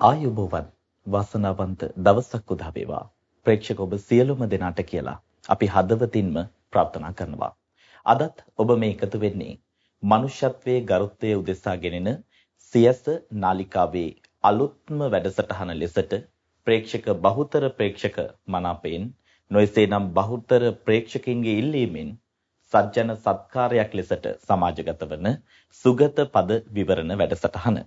ආයුබෝවන් වාසනාවන්ත දවසක් උදා වේවා. ප්‍රේක්ෂක ඔබ සියලුම දෙනාට කියලා අපි හදවතින්ම ප්‍රාර්ථනා කරනවා. අදත් ඔබ මේ එකතු වෙන්නේ මනුෂ්‍යත්වයේ ගරුත්වයේ උදෙසා ගෙනෙන සියස නාලිකාවේ අලුත්ම වැඩසටහන ලෙසට ප්‍රේක්ෂක බහුතර ප්‍රේක්ෂක මනාපයෙන් නොයසේනම් බහුතර ප්‍රේක්ෂකින්ගේ ඉල්ලීමෙන් සජ්ජන සත්කාරයක් ලෙසට සමාජගත වන සුගත පද විවරණ වැඩසටහන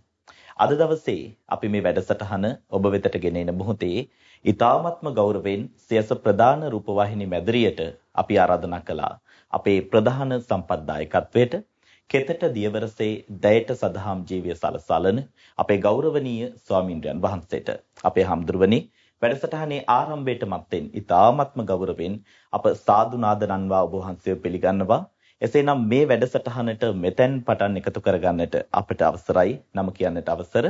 අද දවසේ අපි මේ වැඩසටහන ඔබ වෙතට ගෙන එන මොහොතේ ඊ타ත්ම ගෞරවයෙන් සියස ප්‍රධාන රූපවාහිනී මැදිරියට අපි ආරාධනා කළා. අපේ ප්‍රධාන සම්පත්දායකත්වයට කෙතට දියවරසේ දයට සදහම් ජීවිය සලසලන අපේ ගෞරවනීය ස්වාමින්ද්‍රයන් වහන්සේට. අපේ හම්දුරුවනි වැඩසටහනේ ආරම්භයට මත්තෙන් ඊ타ත්ම ගෞරවයෙන් අප සාදු නාදනන්වා ඔබ වහන්සේව පිළිගන්නවා. එසේනම් මේ වැඩසටහනට මෙතෙන් පටන් එකතු කරගන්නට අපට අවසරයි නම කියන්නට අවසර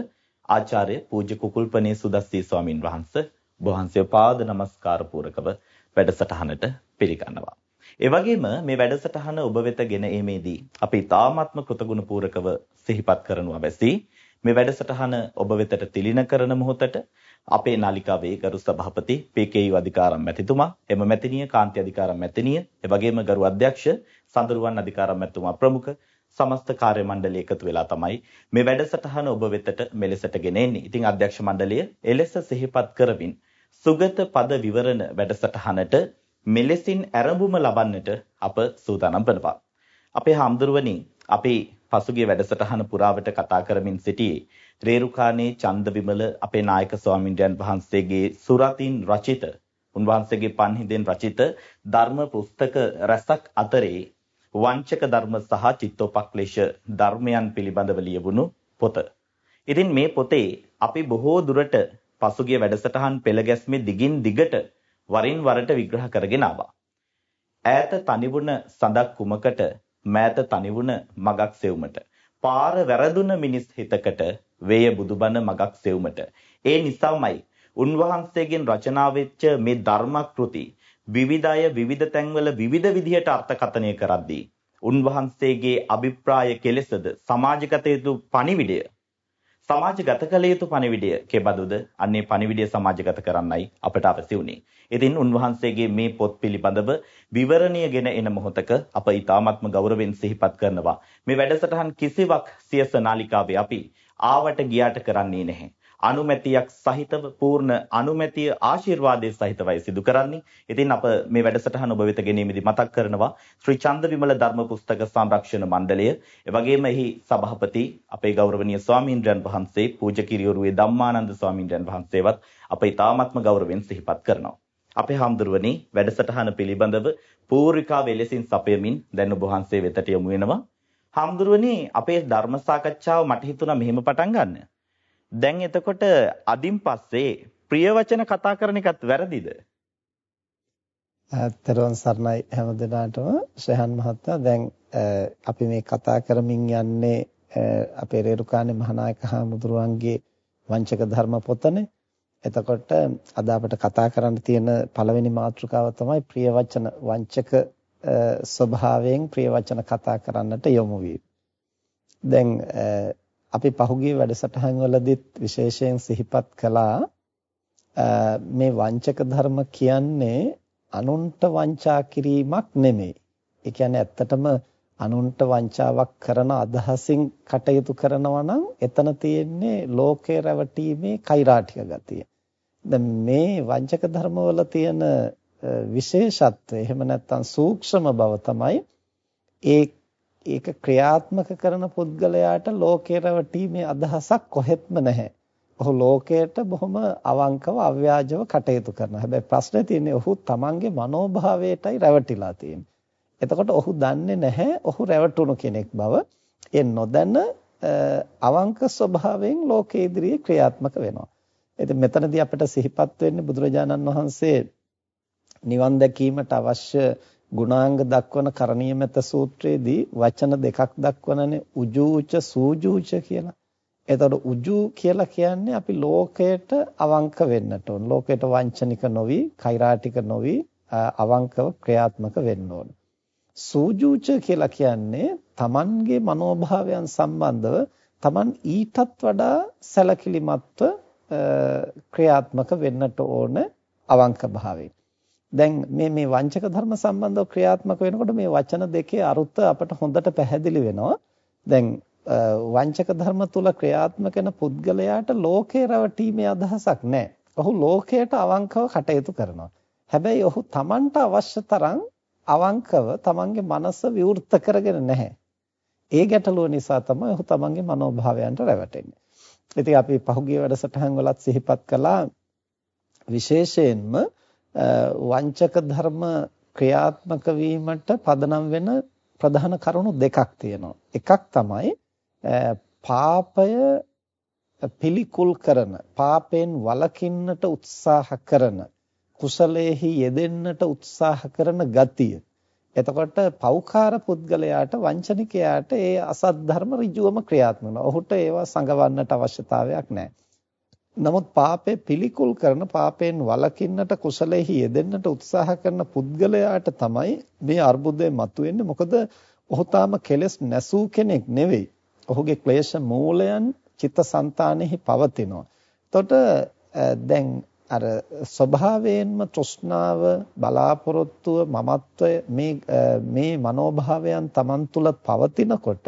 ආචාර්ය පූජ්‍ය කුකුල්පනේ සුදස්සී ස්වාමින් වහන්සේ වහන්සේ පාද නමස්කාර පූරකව වැඩසටහනට පිළිගන්නවා. ඒ වගේම මේ වැඩසටහන ඔබ වෙත ගෙන ඒමේදී අපි තාමත්ම කෘතගුණ පූරකව සිහිපත් කරනවා වැසි මේ වැඩසටහන ඔබ වෙතට තිලින කරන මොහොතට අපේ නාලිකාවේ ගරු සභාපති පී.කේ.යු අධිකාරම් මැතිතුමා එම මැතිණිය කාන්ති අධිකාරම් මැතිණිය එවැගේම ගරු අධ්‍යක්ෂ සඳරුවන් අධිකාරම් මැතිතුමා ප්‍රමුඛ සමස්ත කාර්ය මණ්ඩලය එකතු වෙලා තමයි මේ වැඩසටහන ඔබ වෙතට මෙලෙසට ගෙන එන්නේ. ඉතින් අධ්‍යක්ෂ මණ්ඩලය එලෙස සිහිපත් කරමින් සුගත පද විවරණ වැඩසටහනට මෙලෙසින් ආරම්භම ලබන්නට අප සූදානම් වෙනවා. අපේ හාමුදුරුවනි අපි පසුගිය වැඩසටහන පුරාවට කතා කරමින් සිටියේ රේරුකානේ චන්දවිමල අපේ නායක ස්වාමින්වයන් වහන්සේගේ සුරතින් රචිත උන්වහන්සේගේ පන්හිඳෙන් රචිත ධර්ම පුස්තක රැසක් අතරේ වංචක ධර්ම සහ චිත්තෝපක්ලේශ ධර්මයන් පිළිබඳව ලියවුණු පොත. ඉතින් මේ පොතේ අපි බොහෝ දුරට පසුගිය වැඩසටහන් පෙළ ගැස්මේ දිගින් දිගට වරින් වරට විග්‍රහ කරගෙන ආවා. ඈත තනිවුණ සඳක් කුමකට මෑත තනිවුණ මගක් සෙවුමට. පාර වැරදුන මිනිස් හිතකට වේය බුදුබණ මගක් සෙවුමට. ඒ නිසාමයි උන්වහන්සේගෙන් රචනා වෙච්ච මේ ධර්මකෘති විවිධය විවිධ තැන්වල විවිධ විදිහට අර්ථකථනය කරද්දී උන්වහන්සේගේ අභිප්‍රාය කෙලෙසද සමාජගත යුතු පණිවිඩය සමාජගත කළ යුතු පණිවිඩය කෙබඳුද? අන්නේ පණිවිඩය සමාජගත කරන්නයි අපට අවශ්‍ය වුණේ. ඉතින් උන්වහන්සේගේ මේ පොත් පිළිබඳව විවරණයගෙන එන මොහොතක අප ඊ타ත්ම ගෞරවයෙන් සිහිපත් කරනවා. මේ වැඩසටහන් කිසිවක් සියස නාලිකාවේ අපි ආවට ගියාට කරන්නේ නැහැ. අනුමැතියක් සහිතව පූර්ණ අනුමැතිය ආශිර්වාදයේ සහිතවයි සිදු කරන්නේ. ඉතින් අප මේ වැඩසටහන ඔබ වෙත ගෙනීමේදී මතක් කරනවා ශ්‍රී චන්දවිමල ධර්ම පුස්තක සංරක්ෂණ මණ්ඩලය, එවැගේම එහි සභාපති අපේ ගෞරවනීය ස්වාමීන්ද්‍රයන් වහන්සේ පූජ්‍ය කිරියොරුවේ ධම්මානන්ද ස්වාමීන්ද්‍රයන් වහන්සේවත් අප ඊ타ත්ම ගෞරවයෙන් සිහිපත් කරනවා. අපේ හාමුදුරුවනි වැඩසටහන පිළිබඳව පූර්විකා වෙලෙසින් සපයමින් දැන් ඔබ වහන්සේ වෙතට යොමු වෙනවා. හාමුදුරුවනි අපේ ධර්ම සාකච්ඡාව මට හිතුණා මෙහෙම පටන් ගන්න. දැන් එතකොට අදින් පස්සේ ප්‍රිය වචන කතා කරන එකත් වැරදිද? ඇත්තටම සර්ණයි හැමදෙනාටම ශ්‍රහන් මහත්තයා දැන් අපි මේ කතා කරමින් යන්නේ අපේ රේරුකානේ මහානායක හාමුදුරුවන්ගේ වංචක ධර්ම පොතනේ. එතකොට අද අපිට කතා කරන්න තියෙන පළවෙනි මාතෘකාව තමයි ප්‍රිය වචන වංචක ස්වභාවයෙන් ප්‍රිය වචන කතා කරන්නට යොමු වීම. දැන් අපි පහුගිය වැඩසටහන් වලදීත් විශේෂයෙන් සිහිපත් කළා මේ වංචක ධර්ම කියන්නේ අනුන්ට වංචා කිරීමක් නෙමෙයි. ඒ කියන්නේ ඇත්තටම අනුන්ට වංචාවක් කරන අදහසින් කටයුතු කරනවා නම් එතන තියෙන්නේ ලෝකේ රැවටීමේ කෛරාටික ගතිය. දැන් මේ වංචක ධර්මවල තියෙන විශේෂත්වය එහෙම නැත්නම් සූක්ෂම බව තමයි ඒ ඒක ක්‍රියාත්මක කරන පුද්ගලයාට ලෝකේ රැවටීමේ අදහසක් කොහෙත්ම නැහැ. ඔහු ලෝකයට බොහොම අවංකව අව්‍යාජව කටයුතු කරනවා. හැබැයි ප්‍රශ්නේ තියෙන්නේ ඔහු තමන්ගේ මනෝභාවයටයි රැවටිලා තියෙන්නේ. එතකොට ඔහු දන්නේ නැහැ ඔහු රැවටුණු කෙනෙක් බව. ඒ නොදැන අවංක ස්වභාවයෙන් ලෝකේ ඉදිරියේ ක්‍රියාත්මක වෙනවා. ඉතින් මෙතනදී අපිට සිහිපත් වෙන්නේ බුදුරජාණන් වහන්සේ නිවන් දැකීමට අවශ්‍ය ගුණාංග දක්වන කරණීයමෙත සූත්‍රයේදී වචන දෙකක් දක්වනනේ උජූච සූජූච කියලා. එතකොට උජු කියලා කියන්නේ අපි ලෝකයට අවංක වෙන්නට ඕන. ලෝකයට වංචනික නොවි, කෛරාටික නොවි අවංකව ක්‍රියාත්මක වෙන්න ඕන. සූජූච කියලා කියන්නේ Tamanගේ මනෝභාවයන් සම්බන්ධව Taman ඊටත් වඩා සැලකිලිමත්ව ක්‍රියාත්මක වෙන්නට ඕන අවංක භාවයෙන්. දැන් මේ මේ වංචක ධර්ම සම්බන්ධව ක්‍රියාත්මක වෙනකොට මේ වචන දෙකේ අරුත අපට හොඳට පැහැදිලි වෙනවා. දැන් වංචක ධර්ම තුල ක්‍රියාත්මක වෙන පුද්ගලයාට ලෝකේ රැවටීමේ අදහසක් නැහැ. ඔහු ලෝකයට අවංකව කටයුතු කරනවා. හැබැයි ඔහු Tamanට අවශ්‍ය තරම් අවංකව Tamanගේ මනස විවෘත කරගෙන නැහැ. ඒ ගැටලුව නිසා තමයි ඔහු Tamanගේ මනෝභාවයන්ට රැවටෙන්නේ. ඉතින් අපි පහුගිය වැඩසටහන් වලත් සිහිපත් කළා විශේෂයෙන්ම වංචක ධර්ම ක්‍රියාත්මක වීමට පදනම් වෙන ප්‍රධාන කරුණු දෙකක් තියෙනවා. එකක් තමයි පාපය පිළිකුල් කරන, පාපෙන් වළකින්නට උත්සාහ කරන, කුසලයේහි යෙදෙන්නට උත්සාහ කරන ගතිය. එතකොට පෞකාර පුද්ගලයාට වංචනිකයාට ඒ අසත් ධර්ම ඍජුවම ක්‍රියාත්මක වෙනවා. ඔහුට ඒවා සංගවන්නට අවශ්‍යතාවයක් නැහැ. නමුත් පාපේ පිළිකුල් කරන පාපයෙන් වළකින්නට කුසලෙහි යෙදෙන්නට උත්සාහ කරන පුද්ගලයාට තමයි මේ අර්බුදය මතුවෙන්නේ. මොකද ඔහු තාම කෙලෙස් නැසූ කෙනෙක් නෙවෙයි. ඔහුගේ ක්ලේශ මූලයන් චිත්තසංතානෙහි පවතිනවා. එතකොට දැන් අර ස්වභාවයෙන්ම තෘෂ්ණාව බලාපොරොත්තුව මමත්වය මේ මේ මනෝභාවයන් Taman තුල පවතිනකොට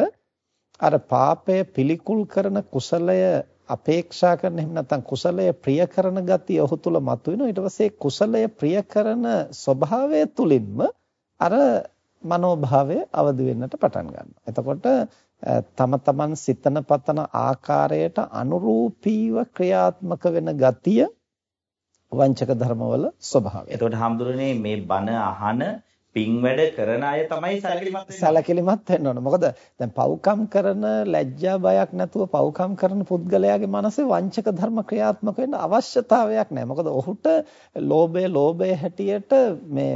අර පාපය පිළිකුල් කරන කුසලය අපේක්ෂා කරන එහෙම නැත්නම් කුසලය ප්‍රිය කරන ගතිය ඔහු තුල මතුවෙනවා ඊට පස්සේ කුසලය ප්‍රිය කරන ස්වභාවය තුලින්ම අර මනෝභාවය අවදි වෙන්නට පටන් ගන්නවා එතකොට තම තමන් සිතන පතන ආකාරයට අනුරූපීව ක්‍රියාත්මක වෙන ගතිය වංචක ධර්මවල ස්වභාවය. එතකොට හාමුදුරනේ මේ බණ අහන පින් වැඩ කරන අය තමයි සැලකිලිමත් වෙන්නේ. සැලකිලිමත් වෙන්න ඕන. මොකද දැන් පව්කම් කරන ලැජ්ජා බයක් නැතුව පව්කම් කරන පුද්ගලයාගේ මනසේ වංචක ධර්ම ක්‍රියාත්මක වෙන්න අවශ්‍යතාවයක් නැහැ. මොකද ඔහුට ලෝභය ලෝභය හැටියට මේ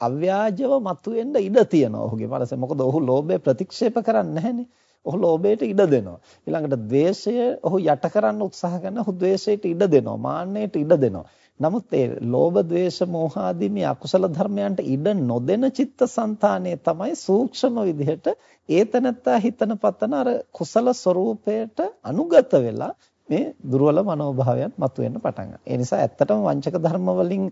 අව්‍යාජව මතුවෙන්න ඉඩ තියෙනවා ඔහුගේ මනසේ. මොකද ඔහු ලෝභය ප්‍රතික්ෂේප කරන්නේ නැහැනේ. ඔහු ලෝභයට ඉඩ දෙනවා. ඊළඟට ද්වේෂය ඔහු යට කරන්න උත්සාහ කරනවා. ඔහු ද්වේෂයට ඉඩ දෙනවා. මාන්නයට ඉඩ දෙනවා. නමුත් ඒ ලෝභ ද්වේෂ මෝහ ආදී මේ අකුසල ධර්මයන්ට ඉඩ නොදෙන චිත්තසංතානය තමයි සූක්ෂම විදිහට ඒතනත්තා හිතන පතන අර කුසල ස්වરૂපයට අනුගත වෙලා මේ දුර්වල මනෝභාවයන් මතුවෙන්න පටන් ගන්නවා. ඒ නිසා ඇත්තටම වංචක ධර්ම වලින්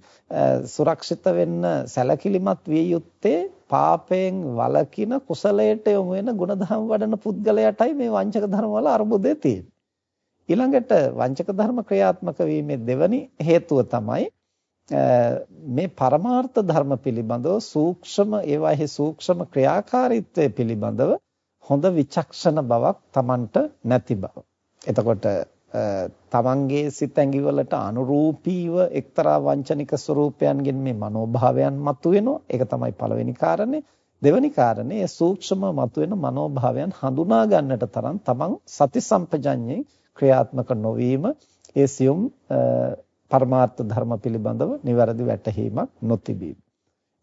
සුරක්ෂිත වෙන්න සැලකිලිමත් විය යුත්තේ පාපයෙන් වළකින කුසලයට යොමු වෙන ගුණධම් වඩන පුද්ගලයාටයි මේ වංචක ධර්ම වල අරුබුදේ තියෙන්නේ. ඊළඟට වංචක ධර්ම ක්‍රියාත්මක වීමේ දෙවැනි හේතුව තමයි මේ පරමාර්ථ ධර්ම පිළිබඳව සූක්ෂම ඒවාෙහි සූක්ෂම ක්‍රියාකාරීත්වය පිළිබඳව හොඳ විචක්ෂණ බවක් Tamanට නැති බව. එතකොට තමන්ගේ සිත ඇඟිවලට අනුරූපීව එක්තරා වංචනික ස්වરૂපයන්ගෙන් මේ මනෝභාවයන් මතුවෙනවා. ඒක තමයි පළවෙනි කාරණේ. දෙවෙනි කාරණේ සූක්ෂම මතුවෙන මනෝභාවයන් හඳුනා ගන්නට තරම් තමන් සති සම්පජඤ්ඤයෙන් ක්‍රියාත්මක නොවීම ඒ සියුම් පරමාර්ථ ධර්ම පිළිබඳව නිවැරදි වැටහීමක් නොතිබීම.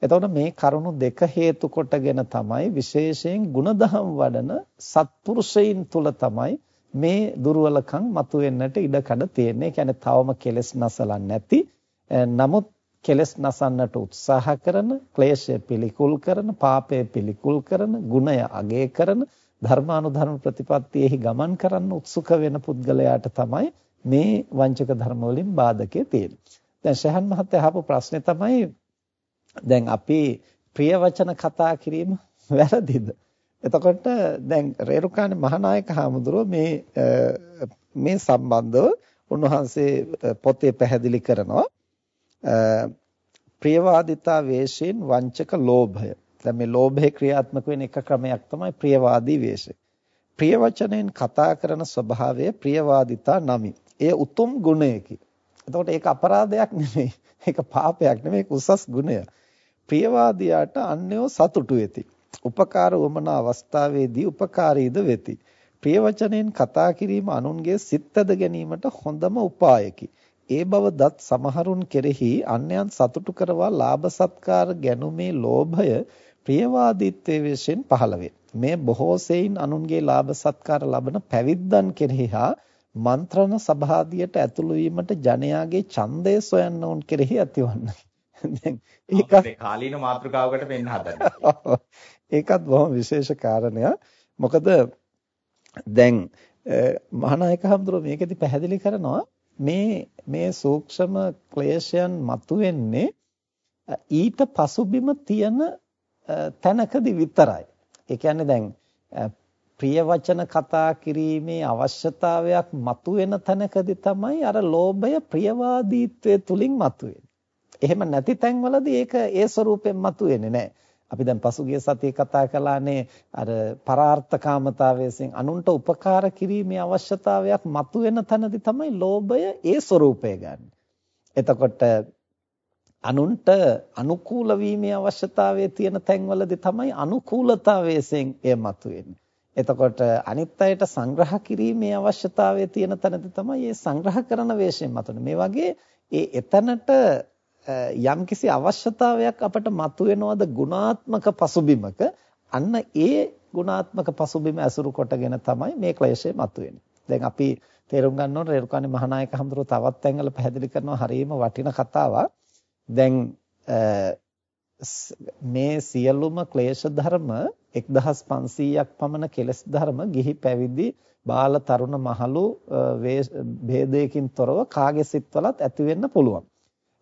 එතකොට මේ කරුණු දෙක හේතු කොටගෙන තමයි විශේෂයෙන් ಗುಣධම් වඩන සත්පුරුෂයින් තුල තමයි මේ දුර්වලකම් මතුවෙන්නට ඉඩකඩ තියෙන්නේ. කියන්නේ තවම කෙලෙස් නැසලා නැති නමුත් කෙලෙස් නසන්නට උත්සාහ කරන, ක්ලේශය පිළිකුල් කරන, පාපය පිළිකුල් කරන, ගුණය අගය කරන ධර්මානුධර්ම ප්‍රතිපත්තියෙහි ගමන් කරන්න උත්සුක වෙන පුද්ගලයාට තමයි මේ වංචක ධර්ම වලින් බාධකේ තියෙන්නේ. දැන් ශහන් මහත්තයා අහපු ප්‍රශ්නේ තමයි දැන් අපි ප්‍රිය වචන කතා කිරීම වැරදිද? එතකොට දැන් රේරුකාණේ මහානායක හාමුදුරුව මේ මේ සම්බන්ධව උන්වහන්සේ පොතේ පැහැදිලි කරනවා ප්‍රියවාදිතා වේශයෙන් වංචක ලෝභය දැන් මේ ලෝභය ක්‍රියාත්මක වෙන එක ක්‍රමයක් තමයි ප්‍රියවාදී වේශය. ප්‍රිය වචනෙන් කතා කරන ස්වභාවය ප්‍රියවාදිතා නමි. එය උතුම් ගුණයකි. එතකොට ඒක අපරාධයක් නෙමෙයි. ඒක පාපයක් නෙමෙයි උසස් ගුණය. ප්‍රියවාදියාට අන්‍යව සතුටු වෙති. උපකාර වමන අවස්ථාවේදී උපකාරීද වෙති. ප්‍රිය වචනෙන් කතා කිරීම අනුන්ගේ සිත්ද ගැනීමට හොඳම උපායකි. ඒ බව දත් සමහරුන් කෙරෙහි අන්යන් සතුටු කරවා ලාභ සත්කාර ගැනුමේ ලෝභය ප්‍රියවාදීත්වයේ විශේෂයෙන් පහළ වේ. මේ බොහෝ සෙයින් අනුන්ගේ ලාභ සත්කාර ලබන පැවිද්දන් කෙරෙහි හා මන්ත්‍රණ සභාදියට ඇතුළු වීමට ජනයාගේ ඡන්දය සොයන්න උන් කෙරෙහි ඇතිවන්නේ. දැන් ඒක කාලීන මාතෘකාවකට වෙන්න හදන්නේ. ඒකත් බොහොම විශේෂ කාරණයක්. මොකද දැන් මහානායක හඳුරෝ මේකෙදි පැහැදිලි කරනවා මේ මේ සූක්ෂම ක්ලේශයන් මතුවෙන්නේ ඊට පසුබිම තියෙන තැනකදී විතරයි. ඒ කියන්නේ දැන් ප්‍රිය වචන කතා කිරීමේ අවශ්‍යතාවයක් මතුවෙන තැනකදී තමයි අර ලෝභය ප්‍රියවාදීත්වයේ තුලින් මතුවෙන්නේ. එහෙම නැති තැන්වලදී ඒක ඒ ස්වરૂපයෙන් මතුවෙන්නේ නැහැ. අපි දැන් පසුගිය සතියේ කතා කළානේ අර පරාර්ථකාමතාවයෙන් අනුන්ට උපකාර කිරීමේ අවශ්‍යතාවයක් මතුවෙන තැනදී තමයි ලෝභය ඒ ස්වરૂපය ගන්න. එතකොට අනුන්ට අනුකූල වීමේ අවශ්‍යතාවය තියෙන තැන්වලදී තමයි අනුකූලතාවයෙන් එය මතුවෙන්නේ. එතකොට අනිත් අයට සංග්‍රහ කිරීමේ අවශ්‍යතාවය තියෙන තැනදී තමයි මේ සංග්‍රහ කරන වේශයෙන් මතුවෙන්නේ. මේ වගේ ඒ එතනට යම්කිසි අවශ්‍යතාවයක් අපට මතුවෙනවද ගුණාත්මක පසුබිමක අන්න ඒ ගුණාත්මක පසුබිම ඇසුරු කොටගෙන තමයි මේ ක්ලේශය මතුවෙන්නේ. දැන් අපි තේරුම් ගන්න ඕන රේරුකාණේ මහානායක හඳුරෝ තවත් තැන්වල පැහැදිලි කරනවා හරියම වටින කතාවක්. දැන් මේ සියලුම ක්ලේශ ධර්ම 1500ක් පමණ කෙලස් ධර්ම ගිහි පැවිදි බාල තරුණ මහලු ભેදයකින් තොරව කාගේ සිත්වලත් ඇති වෙන්න පුළුවන්.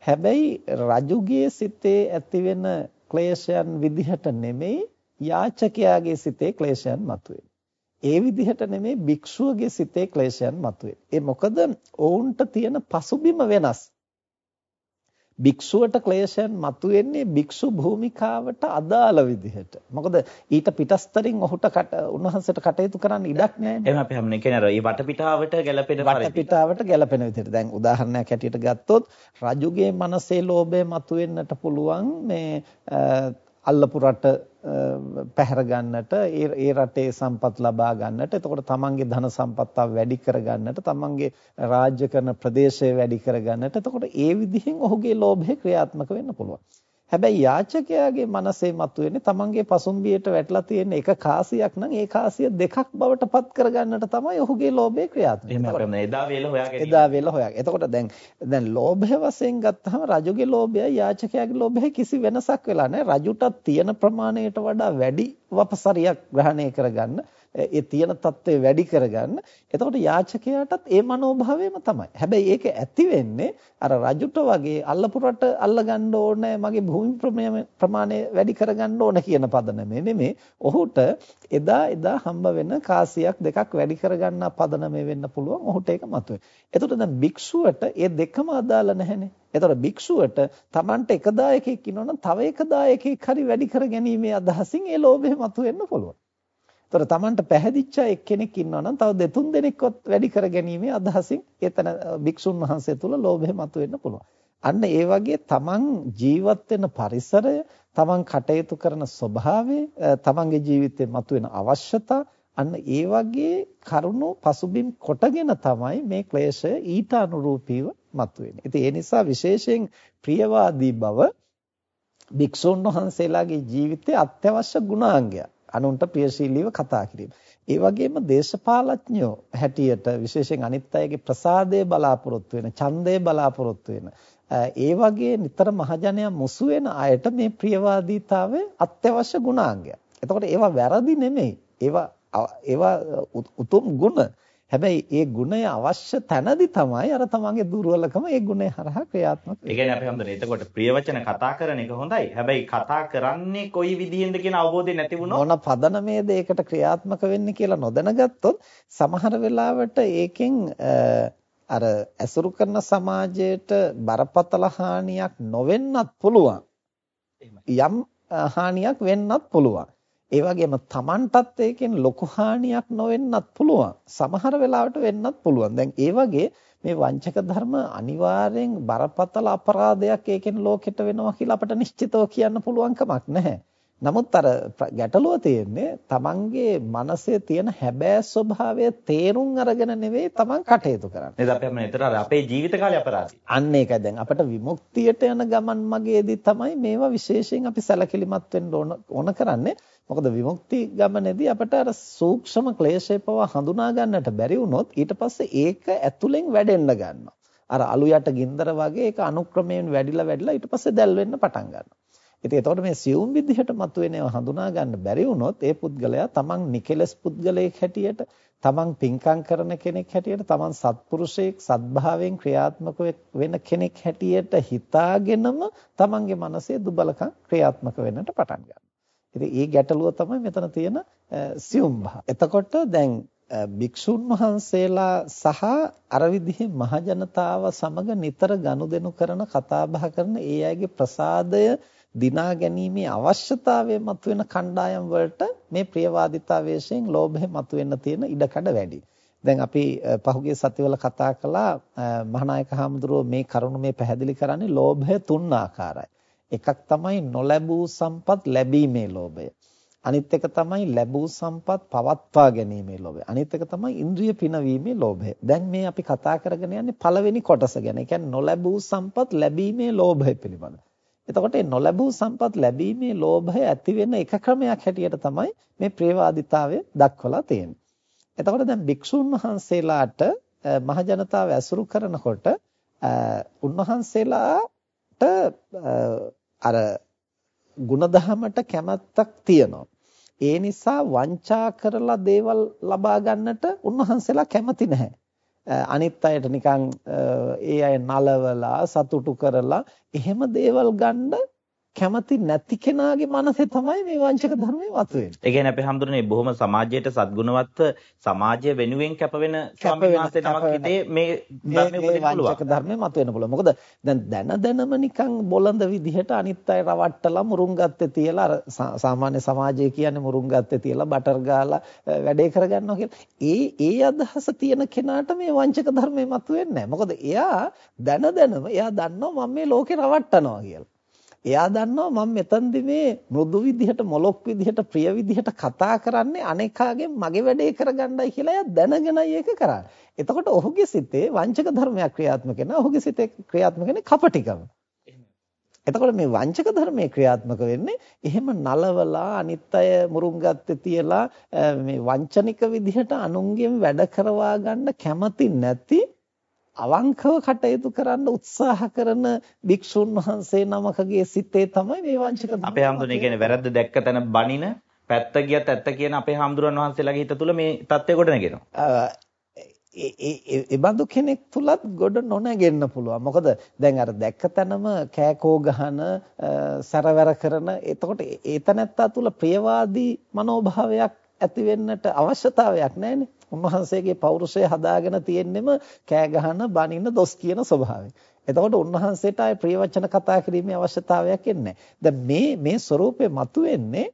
හැබැයි රජුගේ සිතේ ඇතිවෙන ක්ලේශයන් විදිහට නෙමෙයි යාචකයාගේ සිතේ ක්ලේශයන් මතුවේ. ඒ විදිහට නෙමෙයි භික්ෂුවගේ සිතේ ක්ලේශයන් මතුවේ. ඒ මොකද ඔවුන්ට තියෙන පසුබිම වෙනස්. භික්ෂුවට ක්ලේශයන් මතුවෙන්නේ භික්ෂු භූමිකාවට අදාළ විදිහට. මොකද ඊට පිටස්තරින් ඔහුට උන්වහන්සේට කටයුතු කරන්න ඉඩක් නැහැ. එහෙනම් අපි හැමෝම කියන්නේ අර මේ වටපිටාවට ගැලපෙන වටපිටාවට ගැලපෙන විදිහට. දැන් උදාහරණයක් හැටියට ගත්තොත් රජුගේ මනසේ ලෝභය මතුවෙන්නට පුළුවන් මේ අල්ලපු රට පැහැර ගන්නට ඒ රටේ සම්පත් ලබා ගන්නට එතකොට තමන්ගේ ධන සම්පත් වැඩි කර ගන්නට තමන්ගේ රාජ්‍ය කරන ප්‍රදේශය වැඩි කර ගන්නට එතකොට ඒ විදිහෙන් ඔහුගේ ලෝභය ක්‍රියාත්මක වෙන්න පුළුවන්. හැබැයි යාචකයාගේ මනසේ මතුවෙන්නේ තමන්ගේ පසුම්බියට වැටලා තියෙන එක කාසියක් නම් ඒ කාසිය දෙකක් බවට පත් කරගන්නට තමයි ඔහුගේ ලෝභය ක්‍රියාත්මක වෙන්නේ. එදා වේල හොයාගෙන. එදා වේල හොයාගෙන. එතකොට දැන් දැන් ලෝභය වශයෙන් ගත්තහම රජුගේ ලෝභයයි යාචකයාගේ ලෝභයයි කිසි වෙනසක් වෙලා නැහැ. රජුටත් තියෙන ප්‍රමාණයට වඩා වැඩි වපසරියක් ග්‍රහණය කරගන්න ඒ තියෙන தත්ත්වය වැඩි කරගන්න. එතකොට යාචකයාටත් ඒ මනෝභාවයම තමයි. හැබැයි ඒක ඇති වෙන්නේ අර රජුට වගේ අල්ලපුරට අල්ලගන්න ඕනේ මගේ භූමි ප්‍රමාණය වැඩි කරගන්න ඕන කියන පදනමේ නෙමෙයි. ඔහුට එදා එදා හම්බ වෙන කාසියක් දෙකක් වැඩි කරගන්න පදනමේ වෙන්න පුළුවන්. ඔහුට ඒක මතුවේ. එතකොට දැන් භික්ෂුවට ඒ දෙකම අදාළ නැහැනේ. එතකොට භික්ෂුවට Tamanට එක දායකයෙක් ඉන්නවනම් තව එක දායකයෙක් හරි වැඩි කර ගැනීමේ අදහසින් ඒ ලෝභය මතුවෙන්න පුළුවන්. ඒතර Tamanට පැහැදිච්ච එක්කෙනෙක් ඉන්නවා නම් තව දෙතුන් දෙනෙක්වත් වැඩි කර ගැනීමේ අදහසින් එතන භික්ෂුන් වහන්සේ තුල ලෝභය මතුවෙන්න පුළුවන්. අන්න ඒ වගේ Taman ජීවත් වෙන පරිසරය, Taman කටයුතු කරන ස්වභාවය, Tamanගේ ජීවිතේ මතුවෙන අවශ්‍යතා අන්න ඒ වගේ කරුණු පසුබිම් කොටගෙන තමයි මේ ක්ලේශය ඊට අනුරූපීව මතුවෙන්නේ. ඉතින් ඒ නිසා විශේෂයෙන් ප්‍රියවාදී බව භික්ෂුන් වහන්සේලාගේ ජීවිතයේ අත්‍යවශ්‍ය ගුණාංගයක්. අනුන්ට ප්‍රියශීලීව කතා කිරීම. ඒ වගේම දේශපාලඥයෝ හැටියට විශේෂයෙන් අනිත් අයගේ ප්‍රසාදය බලාපොරොත්තු වෙන, ඡන්දය බලාපොරොත්තු වෙන. ඒ වගේ නිතර මහජනයා මුසු වෙන අයට මේ ප්‍රියවාදීතාවය අත්‍යවශ්‍ය ගුණාංගයක්. එතකොට ඒවා වැරදි නෙමෙයි. ඒවා ඒවා උතුම් ගුණ. හැබැයි ඒ ගුණය අවශ්‍ය තැනදී තමයි අර තමන්ගේ දුර්වලකම ඒ ගුණය හරහා ක්‍රියාත්මක වෙන්නේ. ඒ කියන්නේ අපි හැමදේම එතකොට ප්‍රිය වචන කතා කරන එක හොඳයි. හැබැයි කතා කරන්නේ කොයි විදියෙන්ද කියන අවබෝධය නැති වුණොත් මොන පදනමේද ඒකට ක්‍රියාත්මක වෙන්නේ කියලා නොදැනගත්තොත් සමහර වෙලාවට ඒකෙන් අර ඇසුරු කරන සමාජයට බරපතල හානියක් නොවෙන්නත් පුළුවන්. යම් හානියක් වෙන්නත් පුළුවන්. ඒ වගේම Tamanටත් ඒකෙන් ලොකු හානියක් නොවෙන්නත් පුළුවන්. සමහර වෙලාවට වෙන්නත් පුළුවන්. දැන් ඒ වගේ මේ වංචක ධර්ම අනිවාර්යෙන් බරපතල අපරාධයක් ඒකෙන් ලෝකෙට වෙනවා කියලා අපිට නිශ්චිතව කියන්න පුළුවන් කමක් නැහැ. නමුත් අර ගැටලුව තියෙන්නේ තමන්ගේ මනසේ තියෙන හැබෑ ස්වභාවය තේරුම් අරගෙන නෙවෙයි තමන් කටයුතු කරන්නේ. නේද අපි අපේ නේතර අපේ ජීවිත කාලේ අපරාධي. අන්න ඒකයි දැන් අපිට විමුක්තියට යන ගමන් මගේදී තමයි මේවා විශේෂයෙන් අපි සැලකිලිමත් වෙන්න ඕන ඕන කරන්නේ. මොකද විමුක්ති ගමනේදී අපිට අර සූක්ෂම ක්ලේශය පවා හඳුනා ගන්නට බැරි වුණොත් ඊට පස්සේ ඒක ඇතුලෙන් වැඩෙන්න ගන්නවා. අර අලු යට ගින්දර වගේ ඒක අනුක්‍රමයෙන් වැඩිලා වැඩිලා ඊට පස්සේ දැල් වෙන්න පටන් ගන්නවා. ඉතින් එතකොට මේ සියුම් විදිහට මතුවෙනව හඳුනා ගන්න බැරි වුණොත් ඒ පුද්ගලයා තමන් නිකලස් පුද්ගලයෙක් හැටියට තමන් පින්කම් කරන කෙනෙක් හැටියට තමන් සත්පුරුෂයෙක් සත්භාවයෙන් ක්‍රියාත්මක වෙන කෙනෙක් හැටියට හිතාගෙනම තමන්ගේ මනසේ දුබලකම් ක්‍රියාත්මක වෙන්නට පටන් ගන්නවා. ඉතින් මේ ගැටලුව තමයි මෙතන තියෙන සියුම් භාව. එතකොට දැන් භික්ෂුන් වහන්සේලා සහ අර විදිහේ මහජනතාව සමග නිතර ගනුදෙනු කරන කතා බහ කරන ඒ අයගේ ප්‍රසාදය දිනා ගැනීමේ අවශ්‍යතාවය මතුවෙන කණ්ඩායම් වලට මේ ප්‍රියවාදිතාවයෙන් ලෝභය මතුවෙන්න තියෙන ඉඩකඩ වැඩි. දැන් අපි පහුගිය සතිවල කතා කළා මහානායක හාමුදුරුවෝ මේ කරුණ මේ පැහැදිලි කරන්නේ ලෝභය තුන් ආකාරයි. එකක් තමයි නොලැබූ සම්පත් ලැබීමේ ලෝභය. අනිත් එක තමයි ලැබූ සම්පත් පවත්වා ගැනීමේ ලෝභය. අනිත් එක තමයි ඉන්ද්‍රිය පිනවීමේ ලෝභය. දැන් මේ අපි කතා කරගෙන යන්නේ පළවෙනි කොටස ගැන. ඒ කියන්නේ නොලැබූ සම්පත් ලැබීමේ ලෝභය පිළිබඳ. එතකොට මේ නොලැබූ සම්පත් ලැබීමේ ලෝභය ඇති වෙන එක ක්‍රමයක් හැටියට තමයි මේ ප්‍රේවාදිතාවය දක්වලා තියෙන්නේ. එතකොට දැන් භික්ෂුන් වහන්සේලාට මහ ජනතාව ඇසුරු කරනකොට උන්වහන්සේලාට අර ಗುಣධහමට කැමැත්තක් තියෙනවා. ඒ නිසා වංචා කරලා දේවල් ලබා ගන්නට උන්වහන්සේලා කැමති නැහැ. අනිත් අයට නිකන් ඒ අය නලවලා සතුටු කරලා එහෙම දේවල් ගන්න කැමති නැති කෙනාගේ මනසේ තමයි මේ වංචක ධර්මයේ වතුවෙන්නේ. ඒ කියන්නේ අපි හඳුනන්නේ බොහොම සමාජයට සද්ගුණවත් සමාජය වෙනුවෙන් කැපවෙන ස්වාමීන් වහන්සේ නමක් හිතේ මේ ධර්මයේ වංචක ධර්මයේ මතුවෙන්න පුළුවන්. මොකද දැන් දැන දැනම නිකන් බොළඳ විදිහට අනිත් අය රවට්ටලා මුරුංගත්තේ තියලා අර සාමාන්‍ය සමාජය කියන්නේ මුරුංගත්තේ තියලා බටර් ගාලා වැඩේ කරගන්නවා කියලා. ඒ ඒ අදහස තියෙන කෙනාට මේ වංචක ධර්මයේ මතුවෙන්නේ නැහැ. මොකද එයා දැන දැනම එයා දන්නවා මම මේ ලෝකේ රවට්ටනවා කියලා. එයා දන්නවා මම මෙතනදි මේ මෘදු විදිහට මොලොක් විදිහට ප්‍රිය විදිහට කතා කරන්නේ අනේකාගෙන් මගේ වැඩේ කරගන්නයි කියලා එයා දැනගෙනයි ඒක කරන්නේ. එතකොට ඔහුගේ සිතේ වංචක ධර්මයක් ක්‍රියාත්මක වෙනවා. ඔහුගේ සිතේ ක්‍රියාත්මක වෙන්නේ කපටිකම. එතකොට මේ වංචක ධර්මයේ ක්‍රියාත්මක වෙන්නේ එහෙම නලවලා අනිත් අය මුරුංගත්තේ තියලා මේ වංචනික විදිහට අනුන්ගෙන් වැඩ කරවා ගන්න කැමති නැති අවංකව කටයුතු කරන්න උත්සාහ කරන භික්ෂුන් වහන්සේ නමකගේ සිතේ තමයි මේ වංචක අපේ හැමදෙන්නේ කියන්නේ වැරද්ද දැක්ක තැන බනින පැත්ත ගියත් ඇත්ත කියන අපේ හාමුදුරන් වහන්සේලාගේ හිත තුළ මේ தත්ත්වය ගොඩ නැගෙනවා. ඒ බඳු කෙනෙක් තුලත් ගොඩ නොනැගෙන්න පුළුවන්. මොකද දැන් අර දැක්ක තැනම කෑකෝ ගහන සැරවැර කරන එතකොට ඒ තැනත්තා තුල ප්‍රියවාදී මනෝභාවයක් ඇති වෙන්නට අවශ්‍යතාවයක් නැහැනේ. උන්වහන්සේගේ පෞරුෂය හදාගෙන තියෙන්නෙම කෑ ගහන, බනින, දොස් කියන ස්වභාවය. එතකොට උන්වහන්සේට ආයේ ප්‍රිය වචන කතා කිරීමේ අවශ්‍යතාවයක් එන්නේ නැහැ. මේ මේ ස්වરૂපේ මතුවෙන්නේ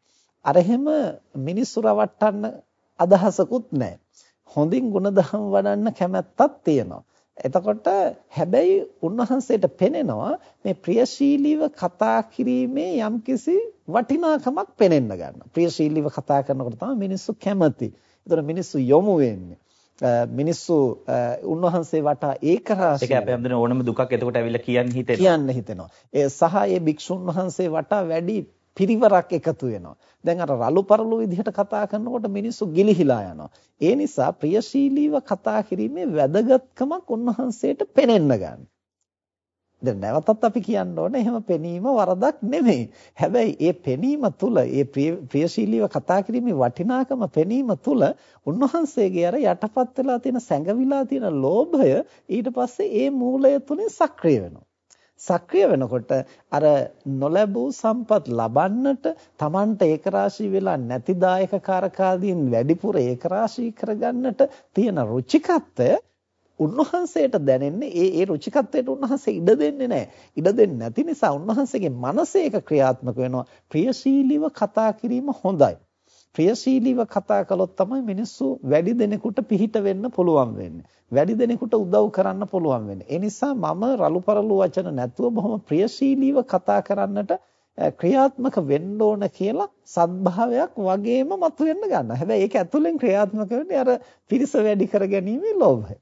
අර හැම මිනිස්සු රවට්ටන්න අදහසකුත් නැහැ. හොඳින් ගුණධම් වඩන්න කැමැත්තක් තියෙනවා. එතකොට හැබැයි උන්වහන්සේට පෙනෙනවා මේ ප්‍රියශීලීව කතා කිරීමේ යම්කිසි වටිනාකමක් පෙනෙන්න ගන්නවා. ප්‍රියශීලීව කතා කරනකොට තමයි මිනිස්සු කැමති. ඒතර මිනිස්සු යොමු වෙන්නේ. මිනිස්සු උන්වහන්සේ වටා ඒකරාශී ඒක අපේ හැමදෙන ඕනම දුකක් එතකොට ඇවිල්ලා කියන්න හිතෙනවා. කියන්න හිතෙනවා. ඒ සහ ඒ භික්ෂුන් වහන්සේ වටා වැඩි පිරිවරක් එකතු වෙනවා. දැන් අර රළු පරළු විදිහට කතා කරනකොට මිනිස්සු ගිලිහිලා යනවා. ඒ නිසා ප්‍රියශීලීව කතා කිරීමේ වැදගත්කමක් උන්වහන්සේට පෙනෙන්න ගන්නවා. දැන් නැවතත් අපි කියන්න ඕනේ එහෙම පෙනීම වරදක් නෙමෙයි. හැබැයි ඒ පෙනීම තුල ඒ ප්‍රියශීලීව කතා කිරීමේ වටිනාකම පෙනීම තුල උන්වහන්සේගේ අර යටපත් වෙලා තියෙන සැඟවිලා තියෙන ලෝභය ඊට පස්සේ ඒ මූලය තුලින් සක්‍රිය වෙනවා. සක්‍රිය වෙනකොට අර නොලැබූ සම්පත් ලබන්නට Tamanට ඒකරාශී වෙලා නැති දායක කාරකාදීන් වැඩිපුර ඒකරාශී කරගන්නට තියෙන රුචිකත්වය උන්වහන්සේට දැනෙන්නේ ඒ ඒ රුචිකත්වයට උන්වහන්සේ ඉඩ දෙන්නේ නැහැ. ඉඩ දෙන්නේ නැති නිසා උන්වහන්සේගේ මනසේ ඒක ක්‍රියාත්මක වෙනවා. ප්‍රියශීලීව කතා කිරීම හොඳයි. ප්‍රියශීලීව කතා කළොත් තමයි මිනිස්සු වැඩි දෙනෙකුට පිහිට වෙන්න පුළුවන් වෙන්නේ. වැඩි දෙනෙකුට උදව් කරන්න පුළුවන් වෙන්නේ. ඒ නිසා මම රළුපරළු වචන නැතුව බොහොම ප්‍රියශීලීව කතා කරන්නට ක්‍රියාත්මක වෙන්න ඕන කියලා සත්භාවයක් වගේම මතුවෙන්න ගන්නවා. හැබැයි ඒක ඇතුලෙන් ක්‍රියාත්මක වෙන්නේ අර පිරිස වැඩි කර ගැනීමේ ලෝභය.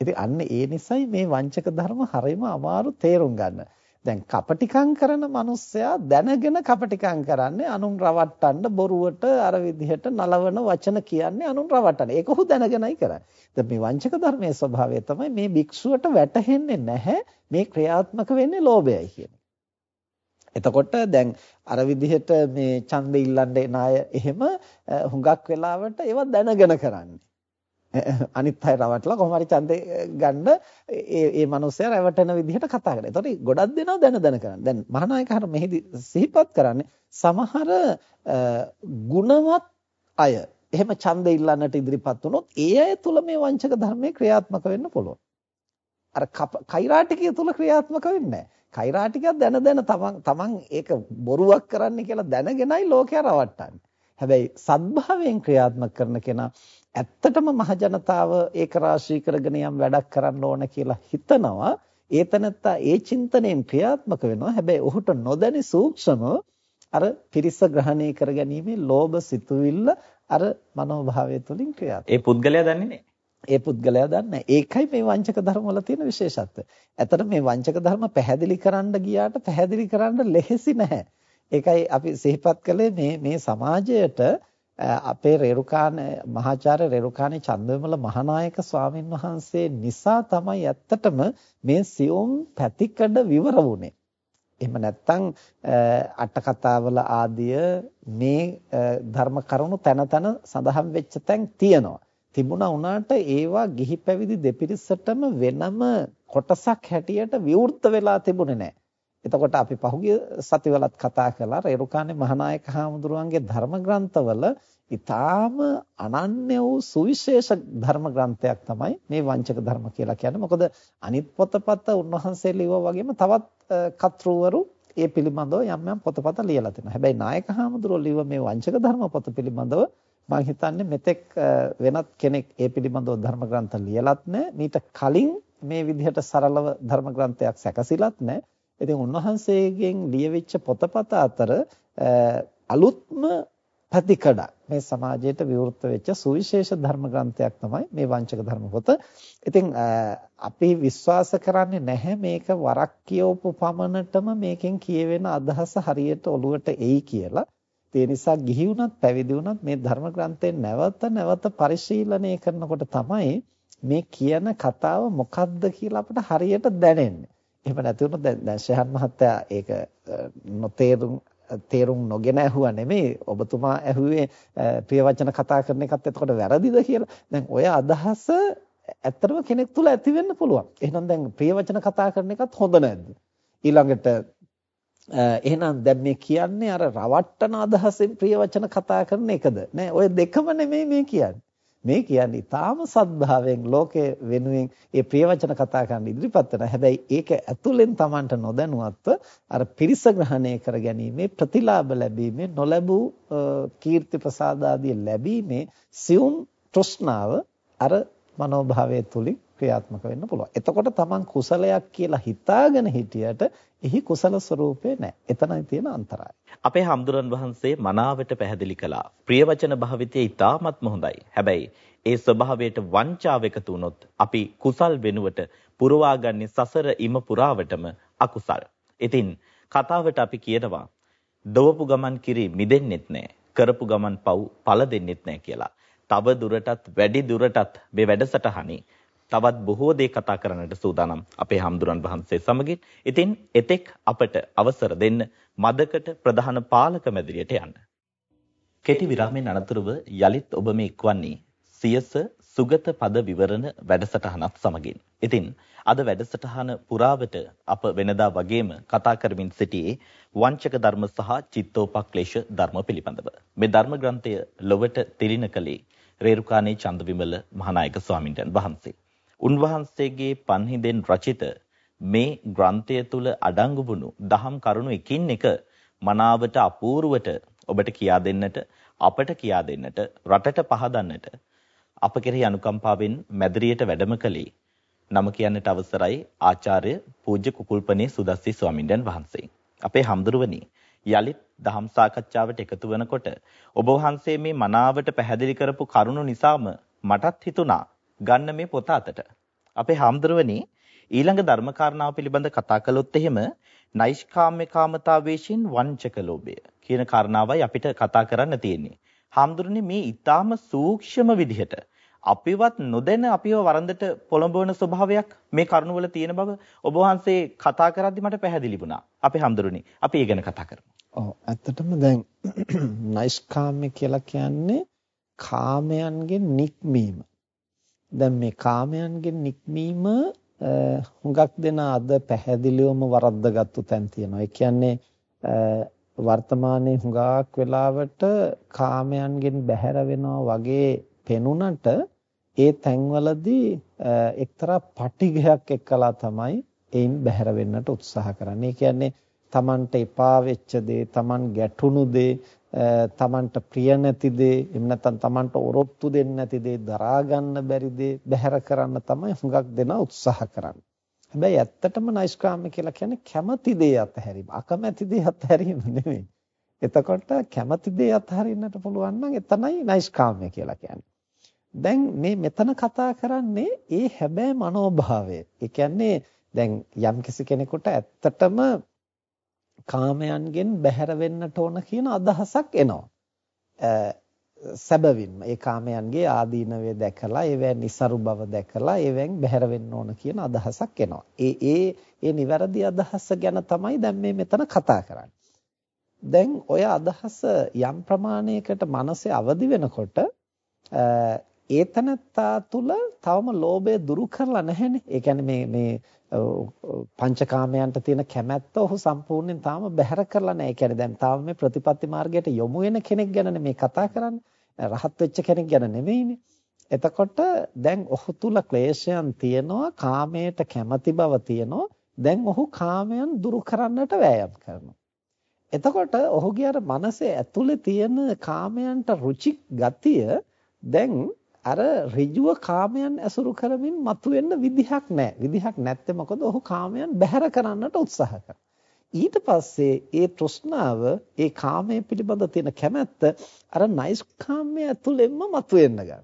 ඉතින් අන්න ඒ නිසයි මේ වංචක ධර්ම හරිම අමාරු තේරුම් ගන්න. දැන් කපටිකම් කරන මිනිස්සයා දැනගෙන කපටිකම් කරන්නේ අනුන් රවට්ටන්න බොරුවට අර විදිහට නලවන වචන කියන්නේ අනුන් රවට්ටන. ඒක ඔහු දැනගෙනයි කරන්නේ. දැන් මේ වංචක ධර්මයේ ස්වභාවය තමයි මේ භික්ෂුවට වැටහෙන්නේ නැහැ මේ ක්‍රියාත්මක වෙන්නේ ලෝභයයි කියන්නේ. එතකොට දැන් අර විදිහට මේ ඡන්දෙ ඉල්ලන්න එන අය එහෙම හුඟක් වෙලාවට ඒවා දැනගෙන කරන්නේ. අනිත් අය රවටලා කොහොම හරි ඡන්දේ ගන්න ඒ ඒ මනුස්සයා රැවටෙන විදිහට කතා කරනවා. ඒතකොට ගොඩක් දෙනා දැන දැන කරන්නේ. දැන් මහානායක හර මෙහිදී සිහිපත් කරන්නේ සමහර ගුණවත් අය එහෙම ඡන්දෙ ඉල්ලන්නට ඉදිරිපත් වුණොත් ඒ අය තුල මේ වංචක ධර්මයේ ක්‍රියාත්මක වෙන්න පුළුවන්. අර කෛරාටිකය තුල ක්‍රියාත්මක වෙන්නේ නැහැ. කෛරාටිකයක් දැන දැන තමන් තමන් ඒක බොරුවක් කරන්න කියලා දැනගෙනයි ලෝකයා රවට්ටන්නේ. හැබැයි සත්භාවයෙන් ක්‍රියාත්මක කරන කෙනා ඇත්තටම මහ ජනතාව ඒක රාශී කරගෙන යම් වැඩක් කරන්න ඕන කියලා හිතනවා ඒතනත්තා ඒ චින්තනයෙන් ක්‍රියාත්මක වෙනවා හැබැයි ඔහුට නොදැනි සූක්ෂම අර පිරිස ග්‍රහණය කරගැනීමේ ලෝභ සිතුවිල්ල අර මනෝභාවය තුළින් ක්‍රියාත්මක ඒ පුද්ගලයා දන්නේ නැහැ ඒ පුද්ගලයා දන්නේ ඒකයි මේ වංචක ධර්ම වල තියෙන විශේෂත්වය. ඇත්තට මේ වංචක ධර්ම පැහැදිලි කරන්න ගියාට පැහැදිලි කරන්න ලෙහෙසි නැහැ. ඒකයි අපි සිහිපත් කළේ මේ මේ සමාජයට අපේ රේරුකාණ මහාචාර්ය රේරුකාණේ චන්දවිමල මහානායක ස්වාමින් වහන්සේ නිසා තමයි ඇත්තටම මේ සියුම් පැතිකඩ විවර වුනේ. එහෙම නැත්නම් අට කතාවල ආදිය මේ ධර්ම කරුණු තන තන සඳහන් වෙච්ච තැන් තියෙනවා. තිබුණා වුණාට ඒවා ගිහි පැවිදි දෙපිරිසටම වෙනම කොටසක් හැටියට විවෘත වෙලා තිබුණේ නැහැ. එතකොට අපි පහුගිය සතිවලත් කතා කළා රේරුකානේ මහානායක හාමුදුරුවන්ගේ ධර්ම ග්‍රන්ථවල ඊටාම අනන්‍ය වූ සුවිශේෂ ධර්ම ග්‍රන්ථයක් තමයි මේ වංචක ධර්ම කියලා කියන්නේ. මොකද අනිත් පොතපත උන්වහන්සේ ලිව්වා වගේම තවත් කතෘවරු ඒ පිළිබඳව යම් යම් පොතපත ලියලා තිනවා. හැබැයි නායක හාමුදුරුවෝ ලිව්ව මේ වංචක ධර්ම පොත පිළිබඳව මම හිතන්නේ මෙතෙක් වෙනත් කෙනෙක් ඒ පිළිබඳව ධර්ම ග්‍රන්ථ ලියලත් නැහැ. මීට කලින් මේ විදිහට සරලව ධර්ම ග්‍රන්ථයක් සැකසিলাත් නැහැ. ඉතින් උන්වහන්සේගෙන් ලියවිච්ච පොතපත අතර අලුත්ම පැතිකඩක් මේ සමාජයට විවෘත වෙච්ච සුවිශේෂ ධර්ම ග්‍රන්ථයක් තමයි මේ වංචක ධර්ම පොත. ඉතින් අපි විශ්වාස කරන්නේ නැහැ මේක වරක් කියවපු පමණටම මේකෙන් කියවෙන අදහස හරියට ඔලුවට එයි කියලා. ඒ නිසා ගිහි වුණත් පැවිදි වුණත් මේ ධර්ම ග්‍රන්ථයෙන් නැවත නැවත පරිශීලනය කරනකොට තමයි මේ කියන කතාව මොකක්ද කියලා අපිට හරියට දැනෙන්නේ. එහෙම නැති වුණොත් දැන් ශහන් මහත්තයා ඒක නොතේරුම් තේරුම් නොගෙන ඇහුවා නෙමෙයි ඔබතුමා ඇහුවේ ප්‍රිය වචන කතා කරන එකත් එතකොට වැරදිද කියලා. දැන් ඔය අදහස ඇත්තටම කෙනෙක් තුල ඇති වෙන්න පුළුවන්. එහෙනම් දැන් ප්‍රිය වචන කතා කරන එකත් හොඳ නැද්ද? ඊළඟට එහෙනම් දැන් මේ කියන්නේ අර රවට්ටන අදහසෙන් ප්‍රිය වචන කතා කරන එකද? නෑ ඔය දෙකම නෙමෙයි මේ කියන්නේ. මේ කියන්නේ ඊටාම සද්භාවයෙන් ලෝකයේ වෙනුවෙන් ඒ ප්‍රියවචන කතා කරන්න ඉදිරිපත් වෙනවා. හැබැයි ඒක ඇතුළෙන් Tamanට නොදැනුවත්ව අර පිරිස ග්‍රහණය කර ගැනීමේ ප්‍රතිලාභ ලැබීමේ නොලැබූ කීර්ති ප්‍රසාද ආදී ලැබීමේ සියුම් තෘෂ්ණාව අර මනෝභාවය තුලින් ක්‍රියාත්මක වෙන්න පුළුවන්. එතකොට Taman කුසලයක් කියලා හිතාගෙන හිටියට එහි කුසල ස්වરૂපේ නැහැ. එතනයි තියෙන අන්තරායය. අපේ හම්දුරන් වහන්සේ මනාවට පැහැදිලි කළා. ප්‍රිය වචන භාවිතය ඉතාමත්ම හොඳයි. හැබැයි ඒ ස්වභාවයට වංචාව එකතු වුනොත් අපි කුසල් වෙනුවට පුරවාගන්නේ සසර ඉම පුරාවටම අකුසල්. ඉතින් කතාවට අපි කියනවා දවපු ගමන් කිරි මිදෙන්නෙත් නැහැ. කරපු ගමන් පව් පළ දෙන්නෙත් නැහැ කියලා. තව දුරටත් වැඩි දුරටත් මේ වැඩසටහනේ තවත් බොහෝ දේ කතා කරන්නට සූදානම් අපේ හම්දුරන් වහන්සේ සමගින්. ඉතින් එතෙක් අපට අවසර දෙන්න මදකට ප්‍රධාන පාලක මැදිරියට යන්න. කෙටි විරාමයෙන් අනතුරුව යලිත් ඔබ මේ එක්වන්නේ සියස සුගත පද විවරණ වැඩසටහනත් සමගින්. ඉතින් අද වැඩසටහන පුරාවට අප වෙනදා වගේම කතා කරමින් සිටියේ වංචක ධර්ම සහ චිත්තෝපක්ලේශ ධර්ම පිළිබඳව. මේ ධර්ම ග්‍රන්ථය ලොවට තිරින කලේ රේරුකානේ චන්දවිමල මහානායක ස්වාමින්වහන්සේ. වහන්සේ. උන්වහන්සේගේ පන්හිඳෙන් රචිත මේ ග්‍රන්ථය තුල අඩංගු වුණු දහම් කරුණු එකින් එක මනාවට අපූර්වට ඔබට කියා දෙන්නට අපට කියා දෙන්නට රටට පහදන්නට අප කෙරෙහි අනුකම්පාවෙන් මැදිරියට වැඩම කළේ නම කියන්නට අවසරයි ආචාර්ය පූජ්‍ය කුකුල්පනේ සුදස්සි ස්වාමින්වයන් වහන්සේ. අපේ හම්දුරුවනි යලිත් දහම් සාකච්ඡාවට එකතු වෙනකොට ඔබ වහන්සේ මේ මනාවට පැහැදිලි කරපු කරුණු නිසාම මටත් හිතුණා ගන්න මේ පොත අතට. අපේ හාමුදුරුවනේ ඊළඟ ධර්ම කාරණාව පිළිබඳ කතා කළොත් එහෙම නෛෂ්කාම්‍ය කාමතාවේශින් වංචක ලෝභය කියන කාරණාවයි අපිට කතා කරන්න තියෙන්නේ. හාමුදුරනේ මේ ඊටාම සූක්ෂම විදිහට අපිවත් නොදැන අපිව වරන්දට පොළඹවන ස්වභාවයක් මේ කරුණවල තියෙන බව ඔබ වහන්සේ කතා කරද්දි මට පැහැදිලි වුණා. අපේ හැඳුරුනි. අපි ඒ ගැන කතා කරමු. ඔව් ඇත්තටම දැන් නයිස්කාම්‍ය කියලා කියන්නේ කාමයන්ගෙන් නික්මීම. දැන් මේ කාමයන්ගෙන් නික්මීම හුඟක් දෙනා අද පැහැදිලිවම වරද්දගත්තු තැන් තියෙනවා. ඒ කියන්නේ වර්තමානයේ හුඟක් වෙලාවට කාමයන්ගෙන් බැහැර වෙනවා වගේ පෙනුනට ඒ තැන්වලදී එක්තරා පටිඝයක් එක්කලා තමයි එයින් බැහැර වෙන්නට උත්සාහ කරන්නේ. ඒ කියන්නේ Tamanට එපා වෙච්ච දේ, Taman ගැටුණු දේ, Tamanට ප්‍රිය නැති දේ, එහෙම නැත්නම් Tamanට ඔරොත්තු දෙන්නේ නැති දේ දරා ගන්න බැරි දේ බැහැර කරන්න තමයි හුඟක් දෙනා උත්සාහ කරන්නේ. හැබැයි ඇත්තටම නයිස්කාම්‍ය කියලා කියන්නේ කැමති දේ අතහැරීම. අකමැති දේ අතහැරීම නෙමෙයි. එතකොට කැමති දේ අතහරින්නට පුළුවන් නම් එතනයි නයිස්කාම්‍ය කියලා කියන්නේ. දැන් මේ මෙතන කතා කරන්නේ ඒ හැබෑ මනෝභාවය. ඒ කියන්නේ දැන් යම්කිසි කෙනෙකුට ඇත්තටම කාමයන්ගෙන් බැහැර වෙන්නට ඕන කියන අදහසක් එනවා. සැබවින්ම ඒ කාමයන්ගේ ආදීනවය දැකලා ඒවැ નિසරු බව දැකලා ඒවෙන් බැහැර වෙන්න ඕන කියන අදහසක් එනවා. ඒ ඒ ඒ නිවැරදි අදහස ගැන තමයි දැන් මේ මෙතන කතා කරන්නේ. දැන් ඔය අදහස යම් ප්‍රමාණයකට මනසේ අවදි වෙනකොට ඒතනත්තා තුල තවම ලෝභය දුරු කරලා නැහැනේ. ඒ කියන්නේ මේ මේ පංචකාමයන්ට තියෙන කැමැත්ත ඔහු සම්පූර්ණයෙන් තාම බැහැර කරලා නැහැ. ඒ කියන්නේ දැන් තාම මේ ප්‍රතිපත්ති මාර්ගයට යොමු වෙන කෙනෙක් ගැනනේ මේ කතා කරන්නේ. රහත් වෙච්ච කෙනෙක් ගැන නෙමෙයිනේ. එතකොට දැන් ඔහු තුල ක්ලේශයන් තියෙනවා, කාමයට කැමැති බව තියෙනවා. දැන් ඔහු කාමයන් දුරු කරන්නට වෑයම් කරනවා. එතකොට ඔහුගේ අර මනසේ ඇතුලේ තියෙන කාමයන්ට රුචි ගතිය දැන් අර ඍජුව කාමයන් ඇසුරු කරමින් මතුවෙන්න විදිහක් නැහැ. විදිහක් නැත්තේ මොකද ඔහු කාමයන් බැහැර කරන්නට උත්සාහ ඊට පස්සේ ඒ තෘෂ්ණාව, ඒ කාමයේ පිළිබඳ තියෙන කැමැත්ත අර නයිස් කාමයේ ඇතුළෙන්ම මතුවෙන්න ගන්නවා.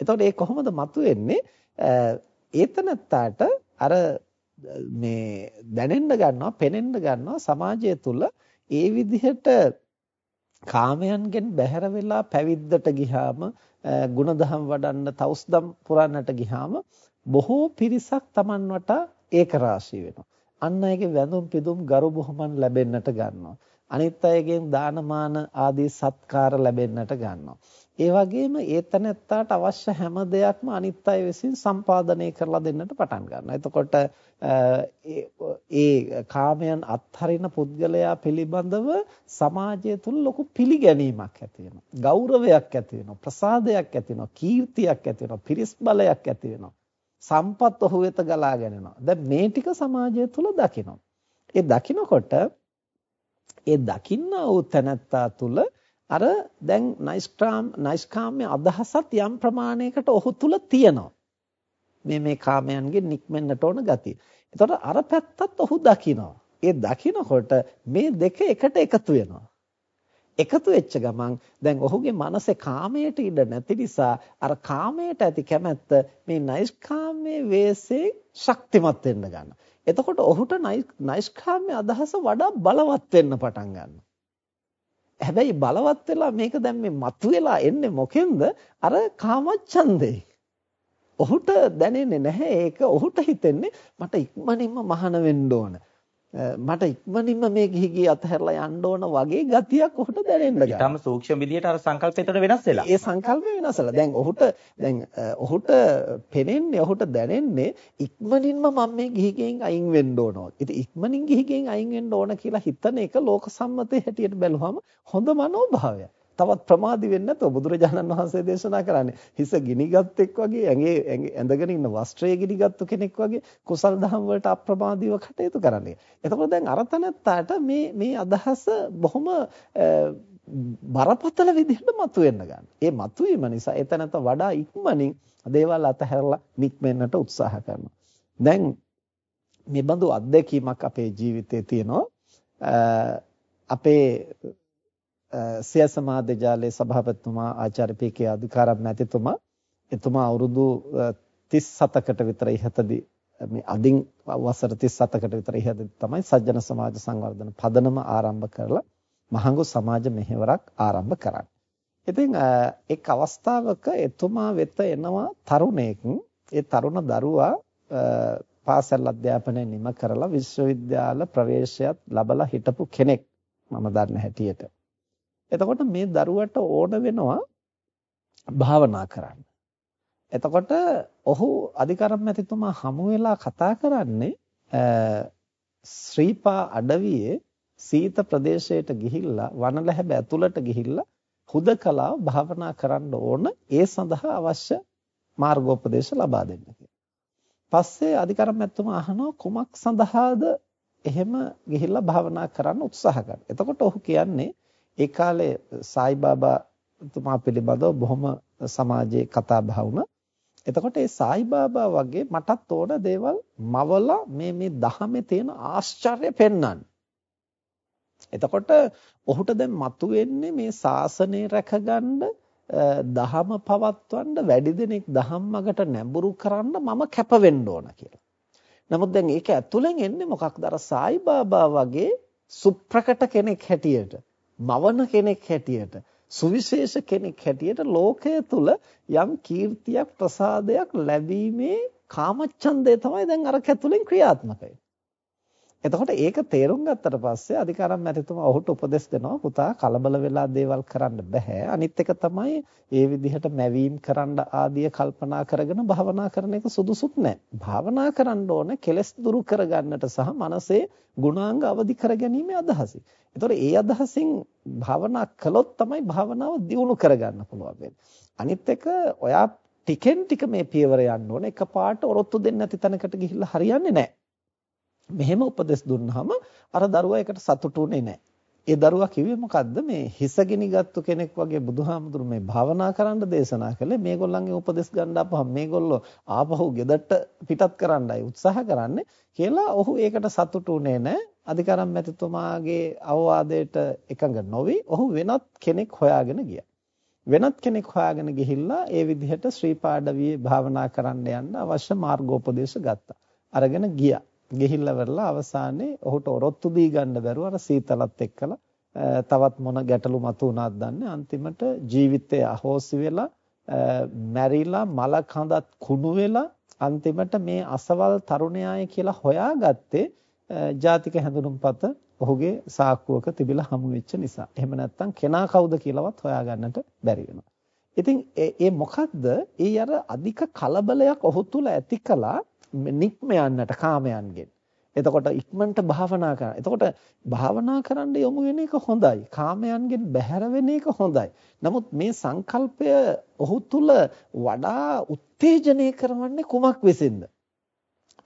එතකොට ඒ කොහොමද මතුවෙන්නේ? ඒතනත්තාට අර මේ දැනෙන්න ගන්නවා, පෙනෙන්න ගන්නවා සමාජය තුල ඒ විදිහට කාමයන්ගෙන් බැහැර වෙලා පැවිද්දට ගියාම ಗುಣධම් වඩන්න තවුස්දම් පුරන්නට ගියාම බොහෝ පිරිසක් Taman වටා ඒක රාශී වෙනවා. අන් අයගේ වැඳුම් පිදුම් ගරු බුහුමන් ලැබෙන්නට ගන්නවා. අනිත් අයගෙන් දානමාන ආදී සත්කාර ලැබෙන්නට ගන්නවා. ඒ වගේම ඒතනත්තාට අවශ්‍ය හැම දෙයක්ම අනිත් අය විසින් සම්පාදනය කරලා දෙන්නට පටන් ගන්නවා. එතකොට ඒ කාමයන් අත්හරින පුද්ගලයා පිළිබඳව සමාජය තුල ලොකු පිළිගැනීමක් ඇති වෙනවා. ගෞරවයක් ඇති වෙනවා. ප්‍රසාදයක් ඇති වෙනවා. කීර්තියක් ඇති වෙනවා. පිරිස් බලයක් ඇති වෙනවා. සම්පත් ඔහු වෙත ගලාගෙන එනවා. දැන් මේ ටික සමාජය තුල දකිනවා. ඒ දකිනකොට ඒ දකින්න වූ තැනැත්තා තුල අර දැන් නයිස්ක්‍රාම් නයිස්කාම්‍ය අදහසත් යම් ප්‍රමාණයකට ඔහු තුල තියෙනවා. මේ මේ කාමයන්ගෙන් නික්මෙන්නට ඕන ගතිය. එතකොට අර පැත්තත් ඔහු දකිනවා. ඒ දකිනකොට මේ දෙක එකට එකතු වෙනවා. එකතු වෙච්ච ගමන් දැන් ඔහුගේ මනසේ කාමයට ඉඩ නැති නිසා අර කාමයට ඇති කැමැත්ත මේ නයිස්කාම්යේ වේසේ ශක්තිමත් වෙන්න ගන්නවා. එතකොට ඔහුට නයිස්කාම්‍ය අදහස වඩා බලවත් වෙන්න පටන් ගන්නවා. හැබැයි බලවත් වෙලා මේක දැන් මේ මතුවෙලා එන්නේ මොකෙන්ද? අර කාමච්ඡන්දේ. ඔහුට දැනෙන්නේ නැහැ ඒක ඔහුට හිතෙන්නේ මට ඉක්මනින්ම මහාන වෙන්න ඕන. මට ඉක්මනින්ම මේ ගිහි ගිය අතහැරලා යන්න ඕන වගේ ගතියක් ඔහුට දැනෙන්න ගන්නවා. ඊටම සූක්ෂම විදියට අර සංකල්පයතර වෙනස් වෙලා. ඒ සංකල්පය වෙනස් වෙලා. දැන් ඔහුට දැන් ඔහුට පෙනෙන්නේ ඔහුට දැනෙන්නේ ඉක්මනින්ම මම මේ ගිහි ගෙන් අයින් වෙන්න ඕන. ඉතින් ඉක්මනින් ගිහි ගෙන් අයින් වෙන්න ඕන කියලා හිතන එක ලෝක සම්මතයේ හැටියට බැලුවම හොඳ මනෝභාවයක්. තවත් ප්‍රමාදි වෙන්නේ නැතුව බුදුරජාණන් වහන්සේ දේශනා කරන්නේ හිස ගිනිගත් එක් වගේ ඇඟේ ඇඳගෙන ඉන්න වස්ත්‍රය ගිනිගත්තු කෙනෙක් වගේ කුසල් දහම් වලට අප්‍රමාදීව කටයුතු කරන්නේ. එතකොට දැන් අරතනත්තාට මේ මේ අදහස බොහොම බරපතල විදිහට මතුවෙන්න ගන්න. ඒ මතුවීම නිසා එතනත වඩා ඉක්මනින් දේවල් අතහැරලා නික්මෙන්නට උත්සාහ කරනවා. දැන් මේ බඳු අත්දැකීමක් අපේ ජීවිතේ තියෙනවා. අපේ සිය සමාජ ජාලයේ සභාපතිතුමා ආචාර්ය පී.කේ අධිකාරම් මැතිතුමා එතුමා අවුරුදු 37කට විතර ඉහතදී මේ අදින් වසර 37කට විතර ඉහතදී තමයි සජ්ජන සමාජ සංවර්ධන පදනම ආරම්භ කරලා මහඟු සමාජ මෙහෙවරක් ආරම්භ කරන්නේ. ඉතින් එක් අවස්ථාවක එතුමා වෙත එනවා තරුණයෙක්. ඒ තරුණ දරුවා පාසල් අධ්‍යාපනය නිම කරලා විශ්වවිද්‍යාල ප්‍රවේශයත් ලබලා හිටපු කෙනෙක් මම දන්න හැටියට. එතකොට මේ දරුවට ඕන වෙනවා භාවනා කරන්න. එතකොට ඔහු අධිකරම් මැතිතුමා හමු වෙලා කතා කරන්නේ ශ්‍රීපා අඩවියේ සීත ප්‍රදේශයට ගිහිල්ලා වනලැහැබ ඇතුළට ගිහිල්ලා හුදකලාව භාවනා කරන්න ඕන ඒ සඳහා අවශ්‍ය මාර්ගෝපදේශ ලබා දෙන්න පස්සේ අධිකරම් මැතිතුමා අහනවා කුමක් සඳහාද එහෙම ගිහිල්ලා භාවනා කරන්න උත්සාහ කරන්න. එතකොට ඔහු කියන්නේ ඒ කාලේ සායිබාබා තුමා පිළිබඳව බොහොම සමාජයේ කතා බහ වුණා. එතකොට ඒ සායිබාබා වගේ මටත් ඕන දේවල් මවලා මේ මේ දහමේ තියෙන ආශ්චර්ය පෙන්වන්න. එතකොට ඔහුට දැන් මතුවෙන්නේ මේ ශාසනය රැකගන්න දහම පවත්වන්න වැඩි දෙනෙක් දහම් මගට නැඹුරු කරන්න මම කැප වෙන්න ඕන කියලා. නමුත් දැන් ඒක ඇතුලෙන් එන්නේ මොකක්ද අර සායිබාබා වගේ සුප්‍රකට කෙනෙක් හැටියට, මවන කෙනෙක් හැටියට සුවිශේෂ කෙනෙක් හැටියට ලෝකය තුල යම් කීර්තියක් ප්‍රසාදයක් ලැබීමේ කාමච්ඡන්දය තමයි දැන් අර කැතුලෙන් ක්‍රියාත්මක වෙන්නේ. එතකොට ඒක තේරුම් ගත්තට පස්සේ අධිකාරම් මැතිතුමා ඔහුට උපදෙස් දෙනවා පුතා කලබල වෙලා දේවල් කරන්න බෑ. අනිත් එක තමයි ඒ විදිහට මැවීම් කරන්න ආදිය කල්පනා කරගෙන භාවනා කරන එක සුදුසුත් නෑ. භාවනා කරන්න ඕන කෙලස් දුරු කරගන්නට සහ මනසේ ගුණාංග අවදි කරගැනීමේ අදහසින්. එතකොට ඒ අදහසින් භාවනා කළොත් තමයි භාවනාව දියුණු කරගන්න පුළුවන් වෙන්නේ. අනිත් එක ඔයා ටිකෙන් ටික මේ පියවර යන්න ඕන. එකපාරට ඔරොත්තු දෙන්නේ නැති තැනකට ගිහිල්ලා හරියන්නේ නැහැ. මෙහෙම උපදෙස් දුන්නාම අර දරුවා ඒකට සතුටුුනේ නැහැ. ඒ දරුවා කිව්වේ මොකද්ද මේ හිසගිනි ගත්තු කෙනෙක් වගේ බුදුහාමුදුරු මේ භාවනා කරන්න දේශනා කළේ මේගොල්ලන්ගේ උපදෙස් ගන්න අපහම මේගොල්ලෝ ආපහු ගෙදරට පිටත් කරන්නයි උත්සාහ කරන්නේ කියලා ඔහු ඒකට සතුටුුනේ නැහැ. අධිකාරම් මැතිතුමාගේ අවවාදයට එකඟ නොවි ඔහු වෙනත් කෙනෙක් හොයාගෙන ගියා. වෙනත් කෙනෙක් හොයාගෙන ගිහිල්ලා ඒ විදිහට ශ්‍රී පාඩවියේ භාවනා කරන්න යන්න අවශ්‍ය මාර්ගෝපදේශ ගත්තා. අරගෙන ගියා. ගිහිල්ලා වෙරලා අවසානයේ ඔහුට ඔරොත්තු දී ගන්න බැරුව අර සීතලත් එක්කලා තවත් මොන ගැටලු මතුවුණාද දන්නේ අන්තිමට ජීවිතය අහෝසි වෙලා මැරිලා මල කඳත් කුණු වෙලා අන්තිමට මේ අසවල් තරුණයාය කියලා හොයාගත්තේ ජාතික හැඳුනුම්පත ඔහුගේ සාක්කුවක තිබිලා හමු වෙච්ච නිසා. එහෙම නැත්නම් කෙනා කවුද කියලාවත් හොයාගන්නට බැරි වෙනවා. ඉතින් ඒ මොකක්ද? ඒ අර අධික කලබලයක් ඔහු තුල ඇති කළා නික්ම යන්නට කාමයන්ගෙන්. එතකොට ඉක්මනට භාවනා කරන්න. එතකොට භාවනා කරන්න යොමු වෙන එක හොඳයි. කාමයන්ගෙන් බැහැර වෙන එක හොඳයි. නමුත් මේ සංකල්පය ඔහු තුල වඩා උත්තේජනය කරවන්නේ කුමක් විසින්ද?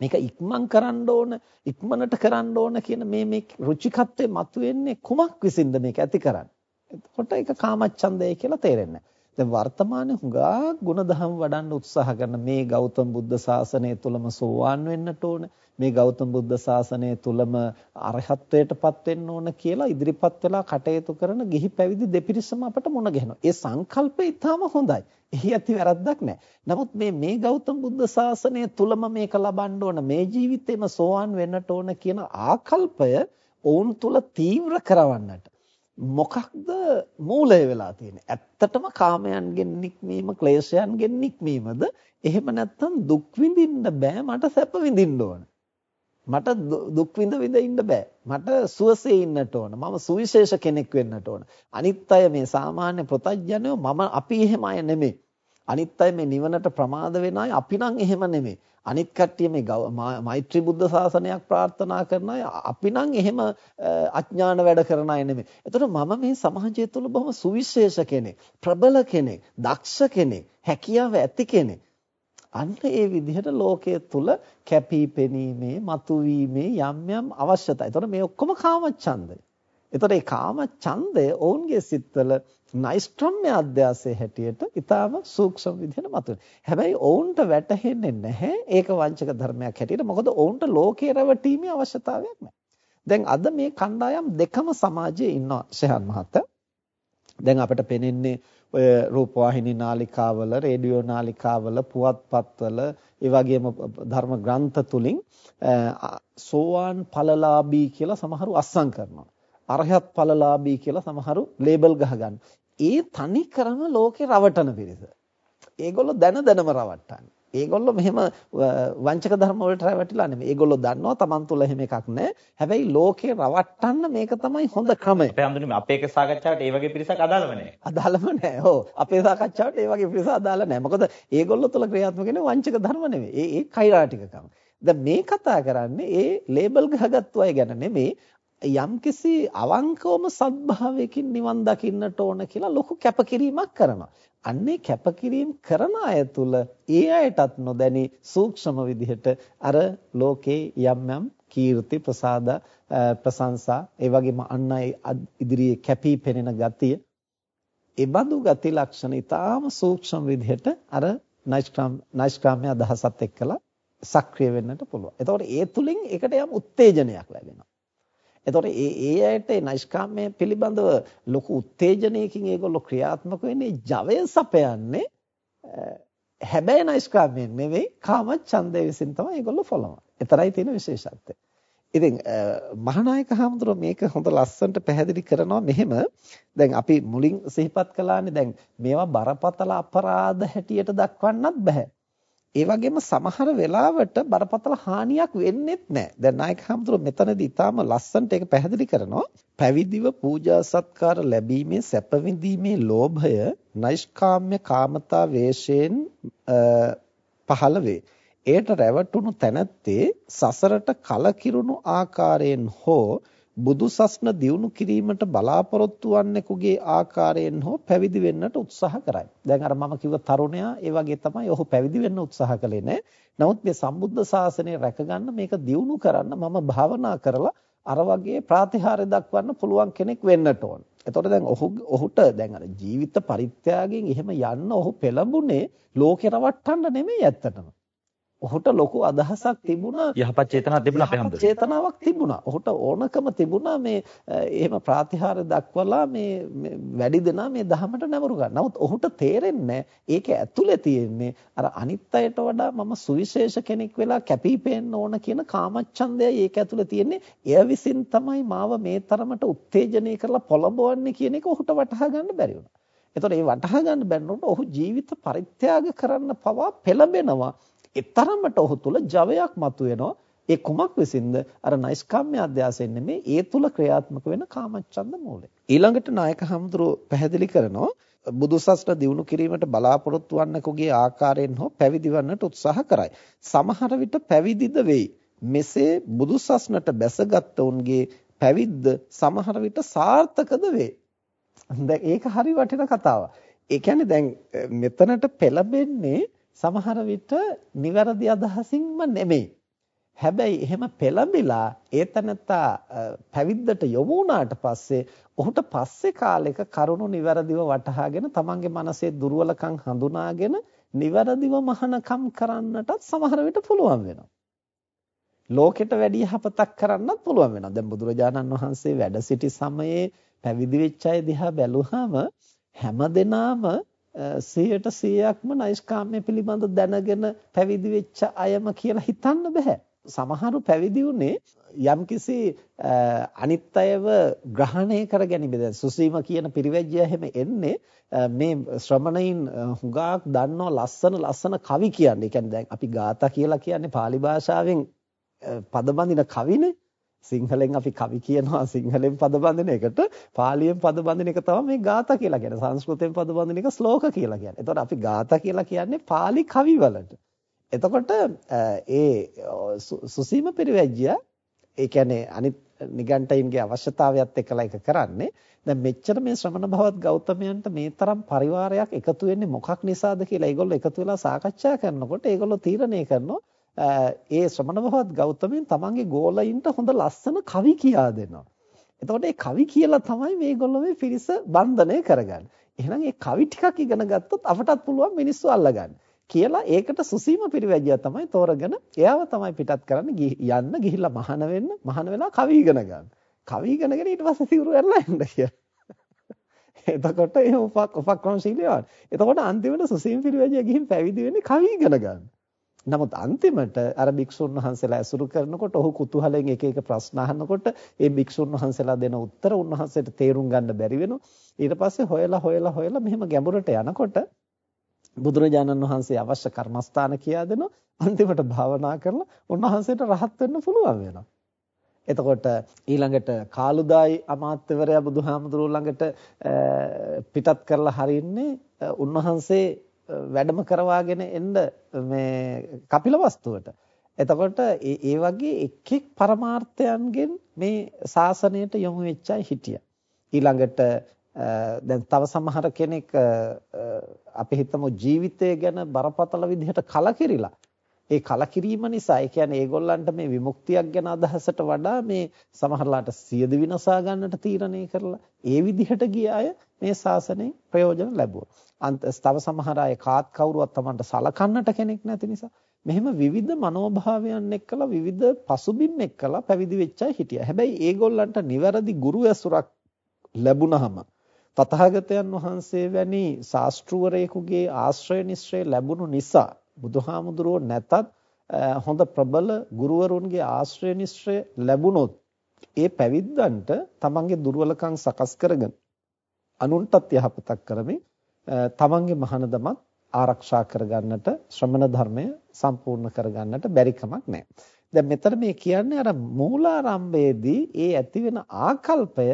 මේක ඉක්මන් කරන්න ඕන, ඉක්මනට කරන්න ඕන කියන මේ මේ රුචිකත්වයේ මතුවෙන්නේ කුමක් විසින්ද මේක ඇති කරන්නේ? එතකොට ඒක කාමච්ඡන්දය කියලා තේරෙන්නේ දැන් වර්තමානයේ හුඟා ಗುಣධම් වඩන්න උත්සාහ කරන මේ ගෞතම බුද්ධ ශාසනය තුලම සෝවාන් වෙන්නට ඕන මේ ගෞතම බුද්ධ ශාසනය තුලම අරහත්ත්වයටපත් වෙන්න ඕන කියලා ඉදිරිපත් වෙලා කටයුතු කරන ගිහි පැවිදි දෙපිරිසම අපට මුණ ගැහෙනවා. ඒ සංකල්පය ඊටාම හොඳයි. එහි ඇති වැරද්දක් නැහැ. නමුත් මේ මේ ගෞතම බුද්ධ ශාසනය තුලම මේක ලබන්න ඕන මේ ජීවිතේම සෝවාන් වෙන්නට ඕන කියන ආකල්පය ඔවුන් තුල තීව්‍ර කරවන්නට මොකක්ද මූලය වෙලා තියෙන්නේ? ඇත්තටම කාමයන්ගෙන් නික්මීම, ක්ලේශයන්ගෙන් නික්මීමද? එහෙම නැත්නම් දුක් විඳින්න බෑ මට සැප විඳින්න ඕන. මට දුක් විඳ විඳ ඉන්න බෑ. මට සුවසේ ඉන්නට ඕන. මම සුවිශේෂ කෙනෙක් වෙන්නට ඕන. අනිත් අය මේ සාමාන්‍ය ප්‍රතඥයෝ මම අපි එහෙම අය නෙමෙයි. අනිත් අය මේ නිවනට ප්‍රමාද වෙන අය අපි නම් එහෙම නෙමෙයි. අනිත් කට්ටිය මේ මෛත්‍රී බුද්ධ ශාසනයක් ප්‍රාර්ථනා කරන අය අපි නම් එහෙම අඥාන වැඩ කරන අය නෙමෙයි. එතකොට මම මේ සමාජය තුළ බොහොම සුවිශේෂ කෙනෙක්, ප්‍රබල කෙනෙක්, දක්ෂ කෙනෙක්, හැකියාව ඇති කෙනෙක්. අන්න ඒ විදිහට ලෝකයේ තුල කැපී පෙනීමේ, මතුවීමේ යම් යම් අවශ්‍යතා. එතකොට මේ ඔක්කොම කාමච්ඡන්දය. එතකොට මේ කාම ඡන්දය ඔවුන්ගේ සිත්වල නයිස්ට්‍රම්‍ය අධ්‍යාසයේ හැටියට ඊටාම සූක්ෂම විදිහට මතුවේ. හැබැයි ඔවුන්ට වැටහෙන්නේ නැහැ ඒක වංචක ධර්මයක් හැටියට. මොකද ඔවුන්ට ලෝකේ රැවටීමේ අවශ්‍යතාවයක් නැහැ. දැන් අද මේ කණ්ඩායම් දෙකම සමාජයේ ඉන්නවා ශහන් මහත්තයා. දැන් අපිට පෙනෙන්නේ ඔය රූපවාහිනී නාලිකාවල, රේඩියෝ නාලිකාවල, පුවත්පත්වල, ඒ වගේම ධර්ම ග්‍රන්ථ තුලින් සෝවාන් ඵලලාභී කියලා සමහරු අස්සම් කරනවා. අරහත් ඵලලාභී කියලා සමහරු ලේබල් ගහගන්න. ඒ තනි කරම ලෝකේ රවටන පිරිස. ඒගොල්ලෝ දැන දැනම රවට්ටන්නේ. ඒගොල්ලෝ මෙහෙම වංචක ධර්ම වලට රැවටිලා නෙමෙයි. ඒගොල්ලෝ දන්නවා Taman තුල එහෙම එකක් නැහැ. හැබැයි ලෝකේ රවට්ටන්න මේක තමයි හොඳ ක්‍රමය. අපේ හැමදෙම අපේ එක සාකච්ඡාවට ඒ වගේ පිරිසක් අදාළම නැහැ. අදාළම නැහැ. ඔව්. අපේ සාකච්ඡාවට ඒ වගේ පිරිස අදාළ නැහැ. මොකද ඒගොල්ලෝ තුල ක්‍රියාත්මක වෙන්නේ වංචක ධර්ම නෙමෙයි. ඒ ඒ කෛරාටිකකම. දැන් මේ කතා කරන්නේ ඒ ලේබල් ගහගත්තු අය ගැන නෙමෙයි. යම්කිසි අවංකවම සත්භාවයකින් නිවන් දකින්නට ඕන කියලා ලොකු කැපකිරීමක් කරනවා. අන්නේ කැපකිරීම කරන අය තුල ඒ අයටත් නොදැනි සූක්ෂම විදිහට අර ලෝකේ යම් යම් කීර්ති ප්‍රසාද ප්‍රශංසා ඒ වගේම අන් අය ඉදිරියේ කැපී පෙනෙන ගතිය ඒ බඳු ගති ලක්ෂණ ඊටාම සූක්ෂම විදිහට අර නයිස්ක්‍රාම් නයිස්ක්‍රාම්‍ය අදහසත් එක්කලා සක්‍රිය වෙන්නට පුළුවන්. එතකොට ඒ තුලින් ඒකට යම් උත්තේජනයක් ලැබෙනවා. එතකොට ඒ ඒ ඇයට ඒ නෛෂ්කාම්‍ය පිළිබඳව ලොකු උත්තේජනයකින් ඒගොල්ලෝ ක්‍රියාත්මක වෙන්නේ ජවය සපයන්නේ හැබැයි නෛෂ්කාම්‍යයෙන් නෙවෙයි කාම ඡන්දය විසින් තමයි ඒගොල්ලෝ ෆොලවන්නේ. ඒතරයි තියෙන විශේෂත්වය. ඉතින් මහානායක හාමුදුරුවෝ මේක හොඳ ලස්සනට පැහැදිලි කරනවා මෙහෙම දැන් අපි මුලින් සිහිපත් කළානේ දැන් මේවා බරපතල අපරාධ හැටියට දක්වන්නත් බෑ. ඒ වගේම සමහර වෙලාවට බරපතල හානියක් වෙන්නේත් නැහැ. දැන් නායක හඳුර මෙතනදී ඊටාම ලස්සනට ඒක පැහැදිලි කරනවා. පැවිදිව පූජා සත්කාර ලැබීමේ සැප විඳීමේ ලෝභය නෛෂ්කාම්‍ය කාමතා වේශයෙන් පහළ වේ. එයට රැවටුණු තැනැත්තේ සසරට කලකිරුණු ආකාරයෙන් හෝ බුදු සස්න දියුණු කිරීමට බලාපොරොත්තු වන්නෙකුගේ ආකාරයෙන් හෝ පැවිදි වෙන්නට උත්සාහ කරයි. දැන් අර මම කිව්ව තරුණයා ඒ වගේ තමයි ඔහු පැවිදි වෙන්න උත්සාහ කළේ නෑ. නමුත් මේ සම්බුද්ධ ශාසනය රැකගන්න මේක දියුණු කරන්න මම භාවනා කරලා අර වගේ ප්‍රාතිහාර්ය දක්වන්න පුළුවන් කෙනෙක් වෙන්නට ඕන. එතකොට දැන් ඔහු ඔහුට දැන් අර ජීවිත පරිත්‍යාගයෙන් එහෙම යන්න ඔහු පෙළඹුණේ ලෝකේ රවට්ටන්න නෙමෙයි ඇත්තටම. ඔහුට ලොකු අදහසක් තිබුණා යහපත් චේතනාවක් තිබුණා අපේ හැමදෙරේ. චේතනාවක් තිබුණා. ඔහුට ඕනකම තිබුණා මේ එහෙම ප්‍රාතිහාර දක්වලා මේ වැඩි දෙනා මේ ධහමට නැඹුරු ගන්න. නමුත් ඔහුට තේරෙන්නේ ඒක ඇතුලේ තියෙන්නේ අර අනිත් අයට වඩා මම සුවිශේෂ කෙනෙක් වෙලා කැපිපෙන්න ඕන කියන කාමච්ඡන්දයයි ඒක ඇතුලේ තියෙන්නේ. එය විසින් තමයි මාව මේ තරමට උත්තේජනය කරලා පොළඹවන්නේ කියන එක ඔහුට වටහා ගන්න බැරි වුණා. එතකොට මේ වටහා ගන්න බැන්නොත් ඔහු ජීවිත පරිත්‍යාග කරන්න පවා පෙළඹෙනවා. එතරම්මට ඔහු තුල ජවයක් මතුවෙනවා. ඒ කුමක් විසින්ද? අර නෛෂ්කාම්‍ය අධ්‍යාසයෙන් නෙමේ ඒ තුල ක්‍රියාත්මක වෙන කාමච්ඡන්ද මූලය. ඊළඟට නායක හඳුරෝ පැහැදිලි කරනවා බුදුසසුන දිනු කිරීමට බලාපොරොත්තු වන්නකුගේ ආකාරයෙන් හෝ පැවිදි වන්නට උත්සාහ කරයි. සමහර විට පැවිදිද වෙයි. මෙසේ බුදුසසුනට බැසගත් උන්ගේ පැවිද්ද සමහර විට සාර්ථකද වේ. දැන් ඒක හරි වටින කතාවක්. ඒ කියන්නේ දැන් මෙතනට පෙළඹෙන්නේ සමහර විට නිවැරදි අදහසින්ම නෙමෙයි. හැබැයි එහෙම පෙළඹිලා ඒතනත්තා පැවිද්දට යොමු වුණාට පස්සේ ඔහුට පස්සේ කාලෙක කරුණු නිවැරදිව වටහාගෙන තමන්ගේ මනසේ දුර්වලකම් හඳුනාගෙන නිවැරදිව මහානකම් කරන්නටත් සමහර විට පුළුවන් වෙනවා. ලෝකෙට වැඩි යහපතක් කරන්නත් පුළුවන් වෙනවා. දැන් බුදුරජාණන් වහන්සේ වැඩ සිටි සමයේ පැවිදි වෙච්ච අය දිහා බැලුවාම හැමදෙනාම 100ට 100ක්ම නෛෂ්කාම්‍ය පිළිබඳ දැනගෙන පැවිදි වෙච්ච අයම කියලා හිතන්න බෑ. සමහරු පැවිදි වුණේ යම්කිසි අනිත් අයව ග්‍රහණය කර ගැනීම දැන් සුසීම කියන පිරිවැජ්‍ය හැම එන්නේ මේ ශ්‍රමණයින් හුඟක් දන්නව ලස්සන ලස්සන කවි කියන්නේ. ඒ කියන්නේ දැන් අපි ගාථා කියලා කියන්නේ pāli භාෂාවෙන් පදබඳින කවිනේ. සිංහලෙන් අපි කවි කියනවා සිංහලෙන් පද බඳින එකට පාලියෙන් පද බඳින එක තමයි මේ ගාථා කියලා කියන්නේ. සංස්කෘතයෙන් පද බඳින එක ශ්ලෝක කියලා කියන්නේ. එතකොට අපි ගාථා කියලා කියන්නේ පාලි කවි වලට. එතකොට ඒ සුසීම පරිවැජ්‍ය ඒ කියන්නේ අනිත් නිගණ්ඨයින්ගේ අවශ්‍යතාවයත් එක්කලා එක කරන්නේ. දැන් මෙච්චර මේ ශ්‍රමණ භවත් ගෞතමයන්ට මේ තරම් පරිවාරයක් එකතු වෙන්නේ මොකක් නිසාද කියලා ඒගොල්ලෝ එකතු වෙලා සාකච්ඡා කරනකොට ඒගොල්ලෝ තීරණය කරනවා ඒ ශ්‍රමණවවත් ගෞතමයන් තමන්ගේ ගෝලයින්ට හොඳ ලස්සන කවි කියා දෙනවා. එතකොට ඒ කවි කියලා තමයි මේගොල්ලෝ මේ පිරිස බන්ධනය කරගන්නේ. එහෙනම් ඒ කවි ටිකක් ඉගෙන ගත්තොත් අපටත් පුළුවන් මිනිස්සු අල්ලගන්න. කියලා ඒකට සුසීම පිරිවැජියා තමයි තෝරගෙන එයාව තමයි පිටත් කරන්න යන්න ගිහිල්ලා මහාන වෙන්න මහාන වෙලා කවි ඉගෙන ගන්න. කවි ඉගෙනගෙන ඊට පස්සේ සිවුරු ඇරලා එන්න කියලා. එතකොට ඒ උපක් උපක්‍රමශීලීව. එතකොට අන්තිමට සුසීම පිරිවැජියා ගිහින් පැවිදි වෙන්නේ කවි ඉගෙන ගන්න. නමුත් අන්තිමට අර භික්ෂුන් වහන්සේලා ඇසුරු කරනකොට ඔහු කුතුහලයෙන් එක එක ප්‍රශ්න අහනකොට ඒ භික්ෂුන් වහන්සේලා දෙන උත්තර උන්වහන්සේට තේරුම් ගන්න බැරි වෙනවා. ඊට පස්සේ හොයලා හොයලා හොයලා මෙහෙම ගැඹුරට යනකොට බුදුරජාණන් වහන්සේ අවශ්‍ය කර්මස්ථාන කියා දෙනවා. අන්තිමට භාවනා කරලා උන්වහන්සේට රහත් වෙන්න පුළුවන් වෙනවා. එතකොට ඊළඟට කාලුදායි අමාත්‍යවරයා බුදුහාමුදුරුවෝ ළඟට පිටත් කරලා හරින්නේ උන්වහන්සේ වැඩම කරවාගෙන එන්න මේ කපිලවස්තුවට. එතකොට ඒ වගේ එක් එක් පරමාර්ථයන්ගෙන් මේ ශාසනයට යොමු වෙච්චයි හිටියා. ඊළඟට දැන් තව සමහර කෙනෙක් අපි හිතමු ජීවිතය ගැන බරපතල විදිහට කලකිරිලා ඒ කලකිරීම නිසා ඒ කියන්නේ ඒගොල්ලන්ට මේ විමුක්තියක් ගැන අදහසට වඩා මේ සමහරලාට සියද විනාසා ගන්නට තීරණය කරලා ඒ විදිහට ගිය අය මේ ශාසනයෙන් ප්‍රයෝජන ලැබුවා. අන්ත තව සමහර අය කාත් කවුරුවත් Tamanට සලකන්නට කෙනෙක් නැති නිසා මෙහෙම විවිධ මනෝභාවයන් එක්කලා විවිධ පසුබිම් එක්කලා පැවිදි වෙච්ච අය හිටියා. හැබැයි ඒගොල්ලන්ට නිවැරදි ගුරු ඇසුරක් ලැබුණාම තථාගතයන් වහන්සේ වැනි ශාස්ත්‍රූවරයෙකුගේ ආශ්‍රය නිශ්‍රය ලැබුණු නිසා බුදුහාමුදුරුවෝ නැතත් හොඳ ප්‍රබල ගුරුවරුන්ගේ ආශ්‍රය නිශ්‍රය ලැබුණොත් ඒ පැවිද්දන්ට තමන්ගේ දුර්වලකම් සකස් කරගෙන අනුන්ටත් යහපතක් කරමින් තමන්ගේ මහානදමත් ආරක්ෂා කරගන්නට ශ්‍රමණ ධර්මය සම්පූර්ණ කරගන්නට බැරි කමක් නැහැ. දැන් මෙතන මේ කියන්නේ අර මූලාරම්භයේදී ඒ ඇති වෙන ආකල්පය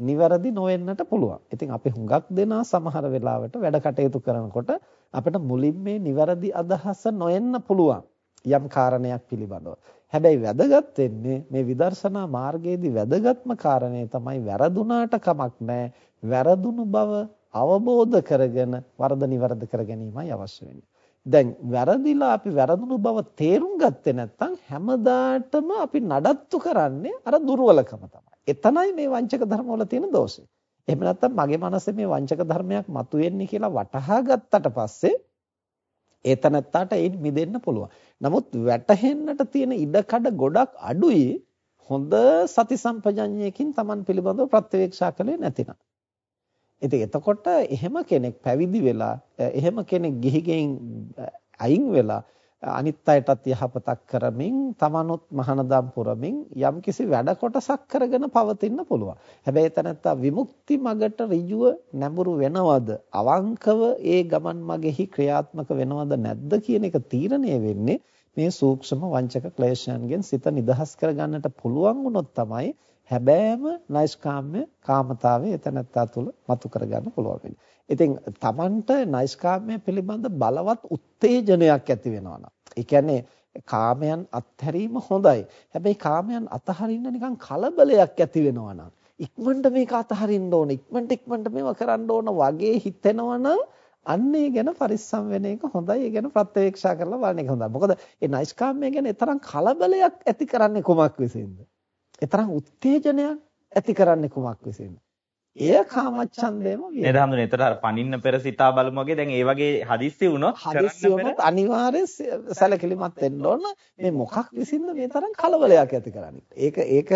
නිවැරදි නොවෙන්නට පුළුවන්. ඉතින් අපි හුඟක් දෙනා සමහර වෙලාවට වැඩ කටයුතු කරනකොට අපිට මුලින් මේ නිවැරදි අදහස නොඑන්න පුළුවන් යම් කාරණයක් පිළිබඳව. හැබැයි වැදගත් වෙන්නේ මේ විදර්ශනා මාර්ගයේදී වැදගත්ම කාරණේ තමයි වැරදුනාට කමක් නැහැ. වැරදුණු බව අවබෝධ කරගෙන වරද නිවැරදි කර ගැනීමයි අවශ්‍ය වෙන්නේ. දැන් වැරදිලා අපි වැරදුණු බව තේරුම් ගත්තේ නැත්නම් හැමදාටම අපි නඩත්තු කරන්නේ අර දුර්වලකම තමයි. එතනයි මේ වංචක ධර්මවල තියෙන දෝෂය. එහෙම නැත්නම් මගේ මනසේ මේ වංචක ධර්මයක් මතුවෙන්නේ කියලා වටහා ගත්තට පස්සේ ඒතනත්තාට ඒන් මිදෙන්න පුළුවන්. නමුත් වැටහෙන්නට තියෙන ඉඩකඩ ගොඩක් අඩුයි හොඳ සති සම්පජඤ්ඤයකින් Taman පිළිබඳව ප්‍රත්‍යවේක්ෂා කළේ නැතිනම්. ඉතින් එතකොට එහෙම කෙනෙක් පැවිදි වෙලා එහෙම කෙනෙක් ගිහිගෙන් අයින් වෙලා අනිත් අයටත් යහපතක් කරමින් තමනුත් මහානදම් පුරමින් යම්කිසි වැඩ කොටසක් කරගෙන පවතින්න පුළුවන්. හැබැයි තනත්තා විමුක්ති මගට ඍජුව නැඹුරු වෙනවද? අවංකව ඒ ගමන් මගෙහි ක්‍රියාත්මක වෙනවද නැද්ද කියන එක තීරණය වෙන්නේ මේ සූක්ෂම වංචක ක්ලේශයන්ගෙන් සිත නිදහස් කරගන්නට පුළුවන් වුණොත් තමයි හැබෑම නෛෂ්කාම්‍ය කාමතාවය එතනත්තා තුළ මතු කරගන්න පුළුවන් වෙන්නේ. ඉතින් Tamanට නෛෂ්කාම්‍ය පිළිබඳ බලවත් උත්තේජනයක් ඇති වෙනවා නම් ඒ කියන්නේ කාමයන් අත්හැරීම හොඳයි. හැබැයි කාමයන් අතහරින්න නිකන් කලබලයක් ඇති වෙනවා නම් ඉක්මනට මේක අතහරින්න ඕන ඉක්මනට ඉක්මනට මේවා කරන්න ඕන වගේ හිතෙනවා නම් අන්න ඒ ගැන පරිස්සම් වෙන එක හොඳයි. ඒ ගැන ප්‍රත්‍යවේක්ෂා කරලා බලන එක හොඳයි. මොකද ඒ නෛෂ්කාම්‍ය ගැන තරම් කලබලයක් ඇති කරන්නේ කොමක් විසින්ද? ඒ තරම් උත්තේජනයක් ඇති කරන්නේ කොමක් විසින්ද? එය කාමච්ඡන්දේම විය. නේද හඳුනේ. ඒතර අර පනින්න පෙර සිතා බලමු වගේ දැන් ඒ වගේ හදිස්සි වුණොත් හදිස්සි වුණොත් අනිවාර්යෙන් සැලකිලිමත් වෙන්න ඕන. මේ මොකක් විසින්ද මේ තරම් කලබලයක් ඇති කරන්නේ. ඒක ඒක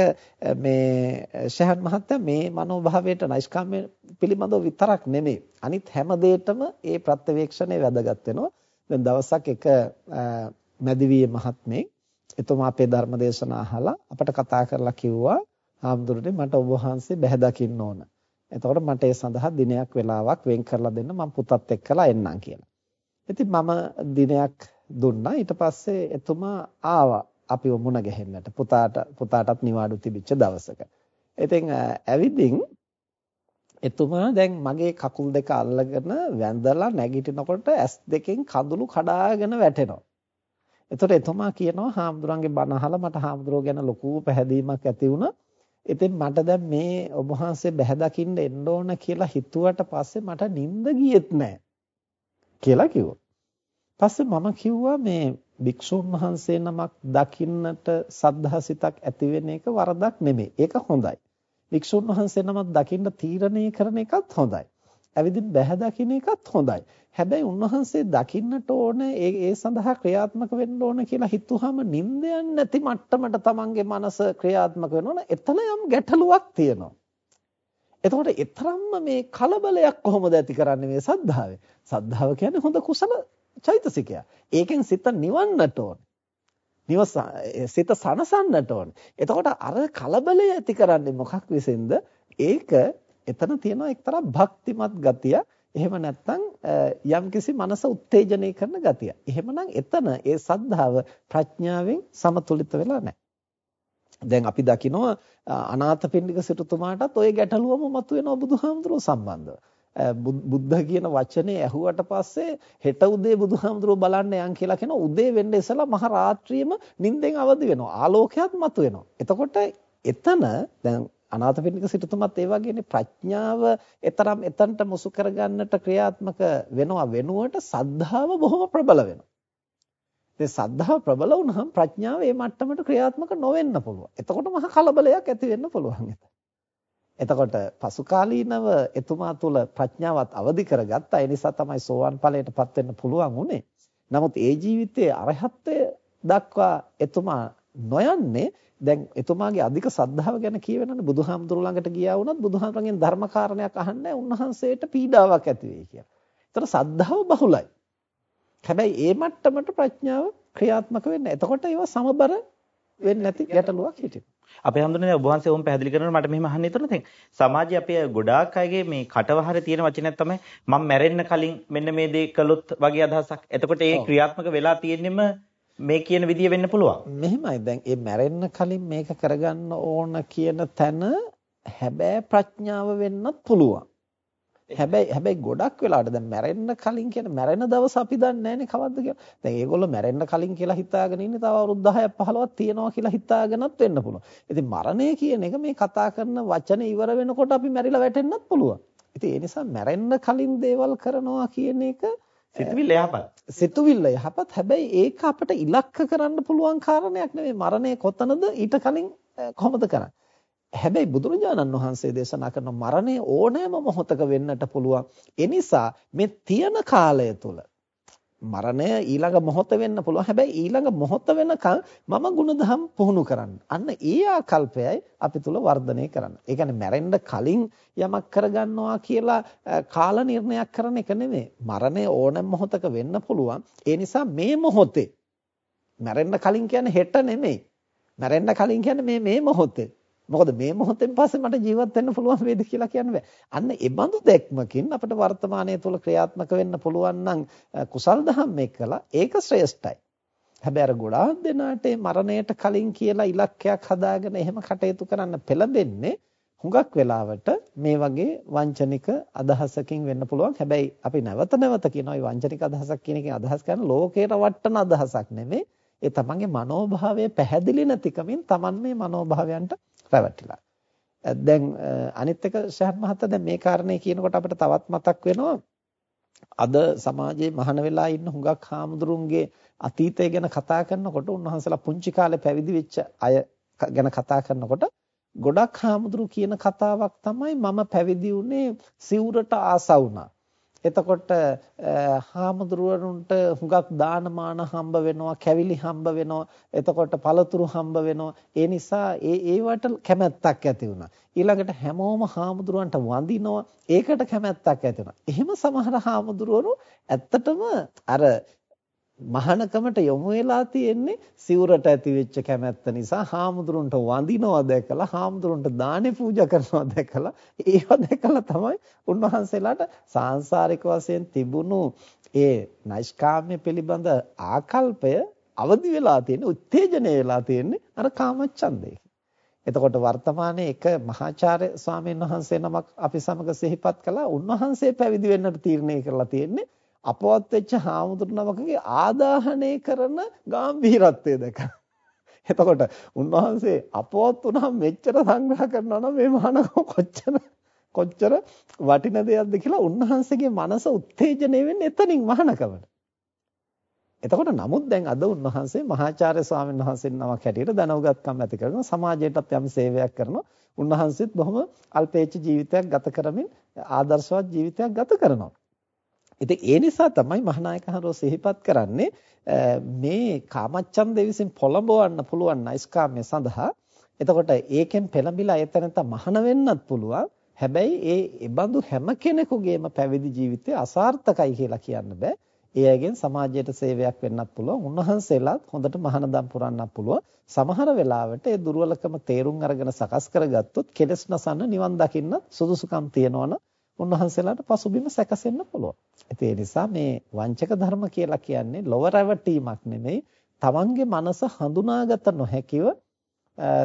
මේ ශහන් මහත්තයා මේ මනෝභාවයට නයිස්කාම්‍ය පිළිබඳව විතරක් නෙමෙයි. අනිත් හැම දෙයකම ඒ ප්‍රත්‍යවේක්ෂණය වැදගත් වෙනවා. දැන් දවසක් එක මැදිවියේ මහත්මේ එතුමා අපේ ධර්ම දේශනා අහලා අපට කතා කරලා කිව්වා හාමුදුරනේ මට ඔබ වහන්සේ බැහැ දකින්න ඕන. එතකොට මට ඒ සඳහා දිනයක් වෙලාවක් වෙන් කරලා දෙන්න මම පුතත් එක්කලා එන්නම් කියලා. ඉතින් මම දිනයක් දුන්නා. ඊට පස්සේ එතුමා ආවා අපිව මුණ ගැහෙන්නට. පුතාට පුතාටත් නිවාඩු තිබිච්ච දවසක. ඉතින් ඇවිදින් එතුමා දැන් මගේ කකුල් දෙක අල්ලගෙන වැඳලා නැගිටිනකොට ඇස් දෙකෙන් කඳුළු කඩාගෙන වැටෙනවා. එතකොට එතුමා කියනවා හාමුදුරන්ගේ බණ අහලා මට හාමුදුරුවෝ ගැන ලොකු පැහැදීමක් ඇති වුණා. ඉතින් මට දැන් මේ ඔබ වහන්සේ බැහැ දකින්න එන්න ඕන කියලා හිතුවට පස්සේ මට නිින්ද ගියෙත් නැහැ කියලා කිව්වා. පස්සේ මම කිව්වා මේ භික්ෂුන් වහන්සේ නමක් දකින්නට සද්ධාසිතක් ඇති වෙන එක වරදක් නෙමෙයි. ඒක හොඳයි. භික්ෂුන් වහන්සේ නමක් දකින්න තීරණය කරන එකත් හොඳයි. ඇවිදින් බැහැ දකින්න එකත් හොඳයි. හැබැයි උන්වහන්සේ දකින්නට ඕන ඒ ඒ සඳහා ක්‍රියාත්මක වෙන්න ඕන කියලා හිතුවාම නිින්දයන් නැති මට්ටමට තමන්ගේ මනස ක්‍රියාත්මක වෙනවන එතන යම් ගැටලුවක් තියෙනවා. එතකොට ඊතරම්ම මේ කලබලයක් කොහොමද ඇති කරන්නේ මේ සද්ධාවේ? සද්ධාව කියන්නේ හොඳ කුසල චෛතසිකයක්. ඒකෙන් සිත නිවන්නට ඕන. නිවස සිත සනසන්නට ඕන. එතකොට අර කලබලය ඇති කරන්නේ මොකක් විසින්ද? ඒක එතන තියෙන එක්තරා භක්තිමත් ගතිය. එහෙම නැත්නම් යම්කිසි මනස උත්තේජනය කරන ගතිය. එහෙමනම් එතන ඒ සද්ධාව ප්‍රඥාවෙන් සමතුලිත වෙලා නැහැ. දැන් අපි දකිනවා අනාථපිණ්ඩික සිටුතුමාටත් ওই ගැටලුවම මතුවෙනවා බුදුහාමුදුරුවෝ සම්බන්ධව. බුද්ධ කියන වචනේ ඇහුවට පස්සේ හෙට උදේ බුදුහාමුදුරුවෝ බලන්න යන් කියලා කියන උදේ වෙන්න ඉස්සලා මහ රාත්‍රියේම නිින්දෙන් අවදි වෙනවා. ආලෝකයක් මතුවෙනවා. එතකොට එතන දැන් අනාථපිණ්ඩික සිටුතුමත් ඒ වගේනේ ප්‍රඥාව එතරම් එතනට මුසු කරගන්නට ක්‍රියාත්මක වෙනවා වෙනුවට සද්ධාව බොහොම ප්‍රබල වෙනවා. ඉතින් සද්ධාව ප්‍රබල වුණාම ප්‍රඥාව ඒ මට්ටමට ක්‍රියාත්මක නොවෙන්න පුළුවන්. එතකොට මහ කලබලයක් ඇති වෙන්න පුළුවන් එතන. එතකොට පසු කාලීනව එතුමා තුල ප්‍රඥාවත් අවදි කරගත්තා. ඒ නිසා තමයි සෝවන් ඵලයටපත් වෙන්න පුළුවන් උනේ. නමුත් ඒ ජීවිතයේ අරහත්ත්වය දක්වා එතුමා නොයන්නේ දැන් එතුමාගේ අධික සද්ධාව ගැන කියවෙනනේ බුදුහාමුදුරු ළඟට ගියා වුණත් බුදුහාමුදුරන්ගෙන් ධර්මකාරණයක් අහන්නේ උන්වහන්සේට පීඩාවක් ඇති වෙයි කියලා. ඒතර සද්ධාව බහුලයි. හැබැයි ඒ මට්ටමට ප්‍රඥාව ක්‍රියාත්මක වෙන්නේ. එතකොට ඒවා සමබර වෙන්නේ නැති ගැටලුවක් හිටිනවා. අපේ හැමදෙන්නේ ඔබ වහන්සේ වොම් පැහැදිලි කරනකොට මට මෙහෙම අහන්න හිතුණා දැන් සමාජයේ අපේ ගොඩාක් අයගේ මේ කටවහරේ තියෙන වචනයක් තමයි මම මැරෙන්න කලින් මෙන්න මේ දේ කළොත් වගේ අදහසක්. එතකොට ඒ ක්‍රියාත්මක වෙලා තියෙන්නෙම මේ කියන විදිය වෙන්න පුළුවන්. මෙහෙමයි දැන් මේ මැරෙන්න කලින් මේක කරගන්න ඕන කියන තැන හැබෑ ප්‍රඥාව වෙන්නත් පුළුවන්. හැබැයි හැබැයි ගොඩක් වෙලාවට දැන් මැරෙන්න කලින් කියන මැරෙන දවස අපි දන්නේ නැහැනේ කවද්ද කියලා. දැන් ඒගොල්ලෝ මැරෙන්න කලින් කියලා හිතාගෙන ඉන්නේ තව අවුරුදු 10ක් 15ක් තියෙනවා කියලා හිතාගෙනත් වෙන්න පුළුවන්. ඉතින් මරණය කියන එක මේ කතා කරන වචන ඉවර වෙනකොට අපි මැරිලා වැටෙන්නත් පුළුවන්. ඉතින් ඒ නිසා මැරෙන්න කලින් දේවල් කරනවා කියන එක සිතුවිල්ල යහපත්. සිතුවිල්ල යහපත්. හැබැයි ඒක අපිට ඉලක්ක කරන්න පුළුවන් කාරණයක් නෙවෙයි. මරණය කොතනද ඊට කලින් කොහොමද කරන්නේ? හැබැයි බුදුරජාණන් වහන්සේ දේශනා කරන මරණය ඕනෑම මොහොතක වෙන්නට පුළුවන්. ඒ නිසා මේ තියෙන කාලය තුල මරණය ඊළඟ මොහොත වෙන්න පුළුවන්. හැබැයි ඊළඟ මොහොත වෙනකන් මම ಗುಣධම් පුහුණු කරන්න. අන්න ඒ ආකල්පයයි අපි තුල වර්ධනය කරන්න. ඒ කියන්නේ මැරෙන්න කලින් යමක් කරගන්නවා කියලා කාල නිර්ණයක් කරන එක නෙමෙයි. මරණය ඕනෑම මොහොතක වෙන්න පුළුවන්. ඒ නිසා මේ මොහොතේ මැරෙන්න කලින් කියන්නේ හෙට නෙමෙයි. මැරෙන්න කලින් කියන්නේ මේ මේ මොහොතේ. මොකද මේ මොහොතෙන් පස්සේ මට ජීවත් වෙන්න පුළුවන් වේද කියලා කියන්න බෑ. අන්න ඒ බඳු දැක්මකින් අපිට වර්තමානයේ තුල ක්‍රියාත්මක වෙන්න පුළුවන් නම් කුසල් දහම් එක්කලා ඒක ශ්‍රේෂ්ඨයි. හැබැයි අර ගොඩාක් දෙනාට මරණයට කලින් කියලා ඉලක්කයක් හදාගෙන එහෙම කටයුතු කරන්න පෙළඹෙන්නේ හුඟක් වෙලාවට මේ වගේ වංචනික අදහසකින් වෙන්න පුළුවන්. හැබැයි අපි නැවත නැවත කියනවා මේ වංචනික අදහසක් කියන එකෙන් අදහස් කරන ලෝකයට වටන අදහසක් නෙමෙයි. ඒ තමන්ගේ මනෝභාවය පැහැදිලි නැතිකමින් තමන් මේ මනෝභාවයන්ට රැවටිලා. දැන් අනිත් එක ශහත් මහත්තයා දැන් මේ කාරණේ කියනකොට අපිට තවත් මතක් වෙනවා අද සමාජයේ මහාන වෙලා ඉන්න හුඟක් හාමුදුරුන්ගේ අතීතය ගැන කතා කරනකොට උන්වහන්සේලා පුංචි කාලේ පැවිදි වෙච්ච අය ගැන කතා කරනකොට ගොඩක් හාමුදුරු කියන කතාවක් තමයි මම පැවිදි වුණේ සිවුරට ආසා වුණා. එතකොට හාමුදුරුවරුන්ට හුඟක් දානමාන හම්බ වෙනවා කැවිලි හම්බ වෙනවා. එතකොට පළතුරු හම්බ වෙනවා. ඒ නිසා ඒ ඒවට කැමැත්තක් ඇති වුණා. ඊළඟට හැමෝම හාමුදුරුවන්ට වඳිනවා. ඒකට කැමැත්තක් ඇති වුණා. එහෙම සමහර හාමුදුරුවරු ඇත්තටම අර මහානකමට යොමු වෙලා තියෙන්නේ සිවුරට ඇති වෙච්ච කැමැත්ත නිසා හාමුදුරන්ට වඳිනවා දැකලා හාමුදුරන්ට දානේ පූජා කරනවා දැකලා ඒව දැකලා තමයි උන්වහන්සේලාට සාංශාරික වශයෙන් තිබුණු ඒ නෛෂ්කාම්‍ය පිළිබඳ ආකල්පය අවදි වෙලා තියෙන්නේ උත්තේජනය වෙලා තියෙන්නේ අර කාමච්ඡන්දේ. එතකොට වර්තමානයේ එක මහාචාර්ය ස්වාමීන් වහන්සේ නමක් අපි සමග සිහිපත් කළා උන්වහන්සේ පැවිදි වෙන්නට තීරණය කරලා තියෙන්නේ අපවත් වෙච්ච හාමුදුරු නමකගේ ආදාහනය කරන ගැඹීරත්වය දැක. එතකොට උන්වහන්සේ අපවත් වුණාම මෙච්චර සංග්‍රහ කරනවා නම් මේ මහානකම කොච්චර කොච්චර වටින දෙයක්ද කියලා උන්වහන්සේගේ මනස උත්තේජනය වෙන්නේ එතනින් මහානකමට. එතකොට නමුත් දැන් අද උන්වහන්සේ මහාචාර්ය ස්වාමීන් වහන්සේ නමක් හැටියට දැනුගත්කම් ඇති කරන සමාජයටත් යම් සේවයක් කරනවා. උන්වහන්සේත් බොහොම අල්පේච්ඡ ජීවිතයක් ගත කරමින් ආදර්ශවත් ජීවිතයක් ගත කරනවා. ඉතින් ඒ නිසා තමයි මහානායක හරෝ සිහිපත් කරන්නේ මේ කාමච්ඡන්දය විසින් පොළඹවන්න පුළුවන් නයිස්කාම්‍ය සඳහා එතකොට ඒකෙන් පෙළඹිලා එතනට මහාන වෙන්නත් පුළුවන් හැබැයි ඒ ඉබඳු හැම කෙනෙකුගේම පැවිදි ජීවිතය අසාර්ථකයි කියලා කියන්න බෑ ඒ අයගෙන් සමාජයට සේවයක් වෙන්නත් පුළුවන්. උන්වහන්සේලාත් හොඳට මහානදම් පුරන්නත් පුළුවන්. සමහර වෙලාවට ඒ දුර්වලකම තේරුම් අරගෙන සකස් කරගත්තොත් කෙලස් නසන්න නිවන් දකින්න සුදුසුකම් තියෙනවනම් උන්වහන්සේලාට පසුබිම සැකසෙන්න පුළුවන්. ඒ නිසා මේ වංචක ධර්ම කියලා කියන්නේ ලොව රැවටීමක් නෙමෙයි. තමන්ගේ මනස හඳුනාගත නොහැකිව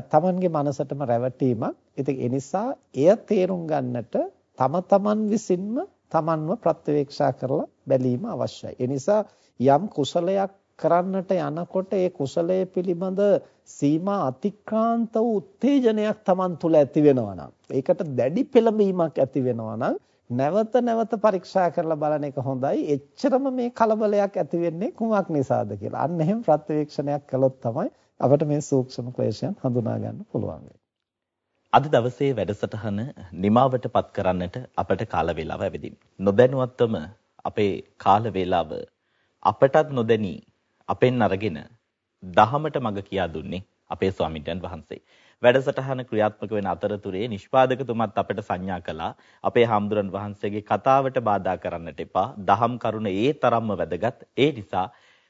තමන්ගේ මනසටම රැවටීමක්. ඉතින් ඒ නිසා එය තේරුම් ගන්නට තම තමන් විසින්ම තමන්ව ප්‍රත්‍යවේක්ෂා කරලා බැලීම අවශ්‍යයි. ඒ නිසා යම් කුසලයක් කරන්නට යනකොට ඒ කුසලයේ පිළිබඳ සීමා අතික්‍රාන්ත වූ උත්තේජනයක් තමන් තුළ ඇති වෙනවා නම් ඒකට දැඩි පෙළඹීමක් ඇති වෙනවා නම් නැවත නැවත පරීක්ෂා කරලා බලන එක හොඳයි. එච්චරම මේ කලබලයක් ඇති වෙන්නේ කුමක් නිසාද කියලා. අන්න එහෙම ප්‍රත්‍යවේක්ෂණයක් කළොත් තමයි අපිට මේ සූක්ෂම ක්ලේශයන් හඳුනා ගන්න පුළුවන් අද දවසේ වැඩසටහන නිමාවටපත් කරන්නට අපට කාල වේලාව ඇවිදින්. නොදැනුවත්වම අපේ කාල වේලාව අපටත් නොදැනී අපෙන් අරගෙන දහමට මඟ කියා දුන්නේ අපේ ස්වාමීන් වහන්සේ. වැඩසටහන ක්‍රියාත්මක වෙන අතරතුරේ නිෂ්පාදකතුමත් අපට සංඥා කළා අපේ හාමුදුරන් වහන්සේගේ කතාවට බාධා කරන්නට එපා. දහම් කරුණ ඒ තරම්ම වැදගත්. ඒ නිසා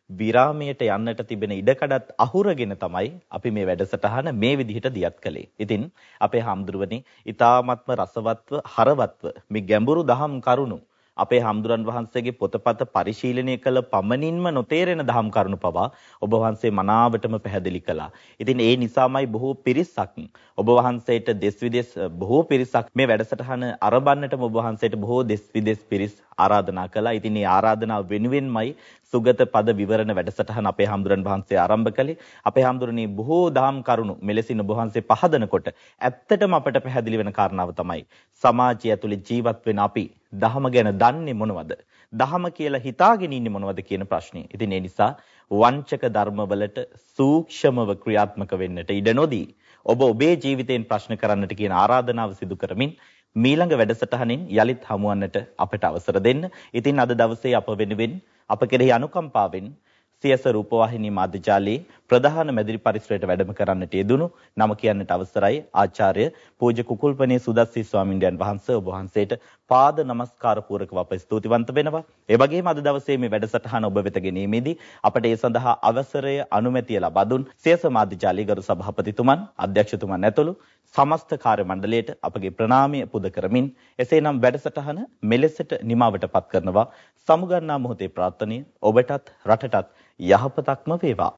විරාමයට යන්නට තිබෙන ඉඩකඩත් අහුරගෙන තමයි අපි මේ වැඩසටහන මේ විදිහට දියත් කළේ. ඉතින් අපේ හාමුදුරුවනේ ඊ타ත්ම රසවත්ව හරවත්ව මේ ගැඹුරු දහම් කරුණු අපේ හාමුදුරන් වහන්සේගේ පොතපත පරිශීලනය කළ පමණින්ම නොතේරෙන දහම් කරුණු පවා ඔබ වහන්සේ මනාවටම පැහැදිලි කළා. ඉතින් ඒ නිසාමයි බොහෝ පිරිසක් ඔබ වහන්සේට දෙස් විදෙස් බොහෝ පිරිසක් මේ වැඩසටහන අරබන්නටම ඔබ වහන්සේට බොහෝ දෙස් විදෙස් පිරිස් ආරාධනා කළා. ඉතින් මේ ආරාධනාව වෙනුවෙන්මයි සුගත පද විවරණ වැඩසටහන අපේ හාමුදුරන් වහන්සේ ආරම්භ කළේ. අපේ හාමුදුරනේ බොහෝ දහම් කරුණු මෙලෙසින් ඔබ වහන්සේ පහදනකොට ඇත්තටම අපට පැහැදිලි වෙන කාරණාව තමයි සමාජය ඇතුලේ ජීවත් වෙන අපි දහම ගැන දන්නේ මොනවද? දහම කියලා හිතාගෙන ඉන්නේ මොනවද කියන ප්‍රශ්නේ. ඉතින් ඒ නිසා වංචක ධර්මවලට සූක්ෂමව ක්‍රියාත්මක වෙන්නට ඉඩ නොදී ඔබ ඔබේ ජීවිතයෙන් ප්‍රශ්න කරන්නට කියන ආරාධනාව සිදු කරමින් මීළඟ වැඩසටහනින් යලිත් හමුවන්නට අපට අවසර දෙන්න. ඉතින් අද දවසේ අප වෙනුවෙන් අප කෙරෙහි අනුකම්පාවෙන් සියස රූපවාහිනී මාධ්‍යාලයේ ප්‍රධාන මැදිරි පරිසරයට වැඩම කරන්නට යෙදුණු නම කියන්නට අවසරයි ආචාර්ය පූජ්‍ය කුකුල්පනේ සුදස්සි ස්වාමින්වයන් වහන්සේ ඔබ වහන්සේට පාද නමස්කාර පූරකව අප ස්තුතිවන්ත වෙනවා. ඒ වගේම අද දවසේ මේ වැඩසටහන ඔබ වෙත ගෙනීමේදී අපට ඒ සඳහා අවසරය අනුමැතිය ලබා දුන් සියස මාධ්‍යාලයේ ගරු සභාපතිතුමන් අධ්‍යක්ෂතුමන් ඇතුළු සමස්ත කාර්ය මණ්ඩලයට අපගේ ප්‍රණාමය පුද කරමින් එසේනම් වැඩසටහන මෙලෙසට නිමවටපත් කරනවා. සමුගන්නා මොහොතේ ප්‍රාර්ථනීය ඔබටත් රටටත් යහපතක්ම වේවා.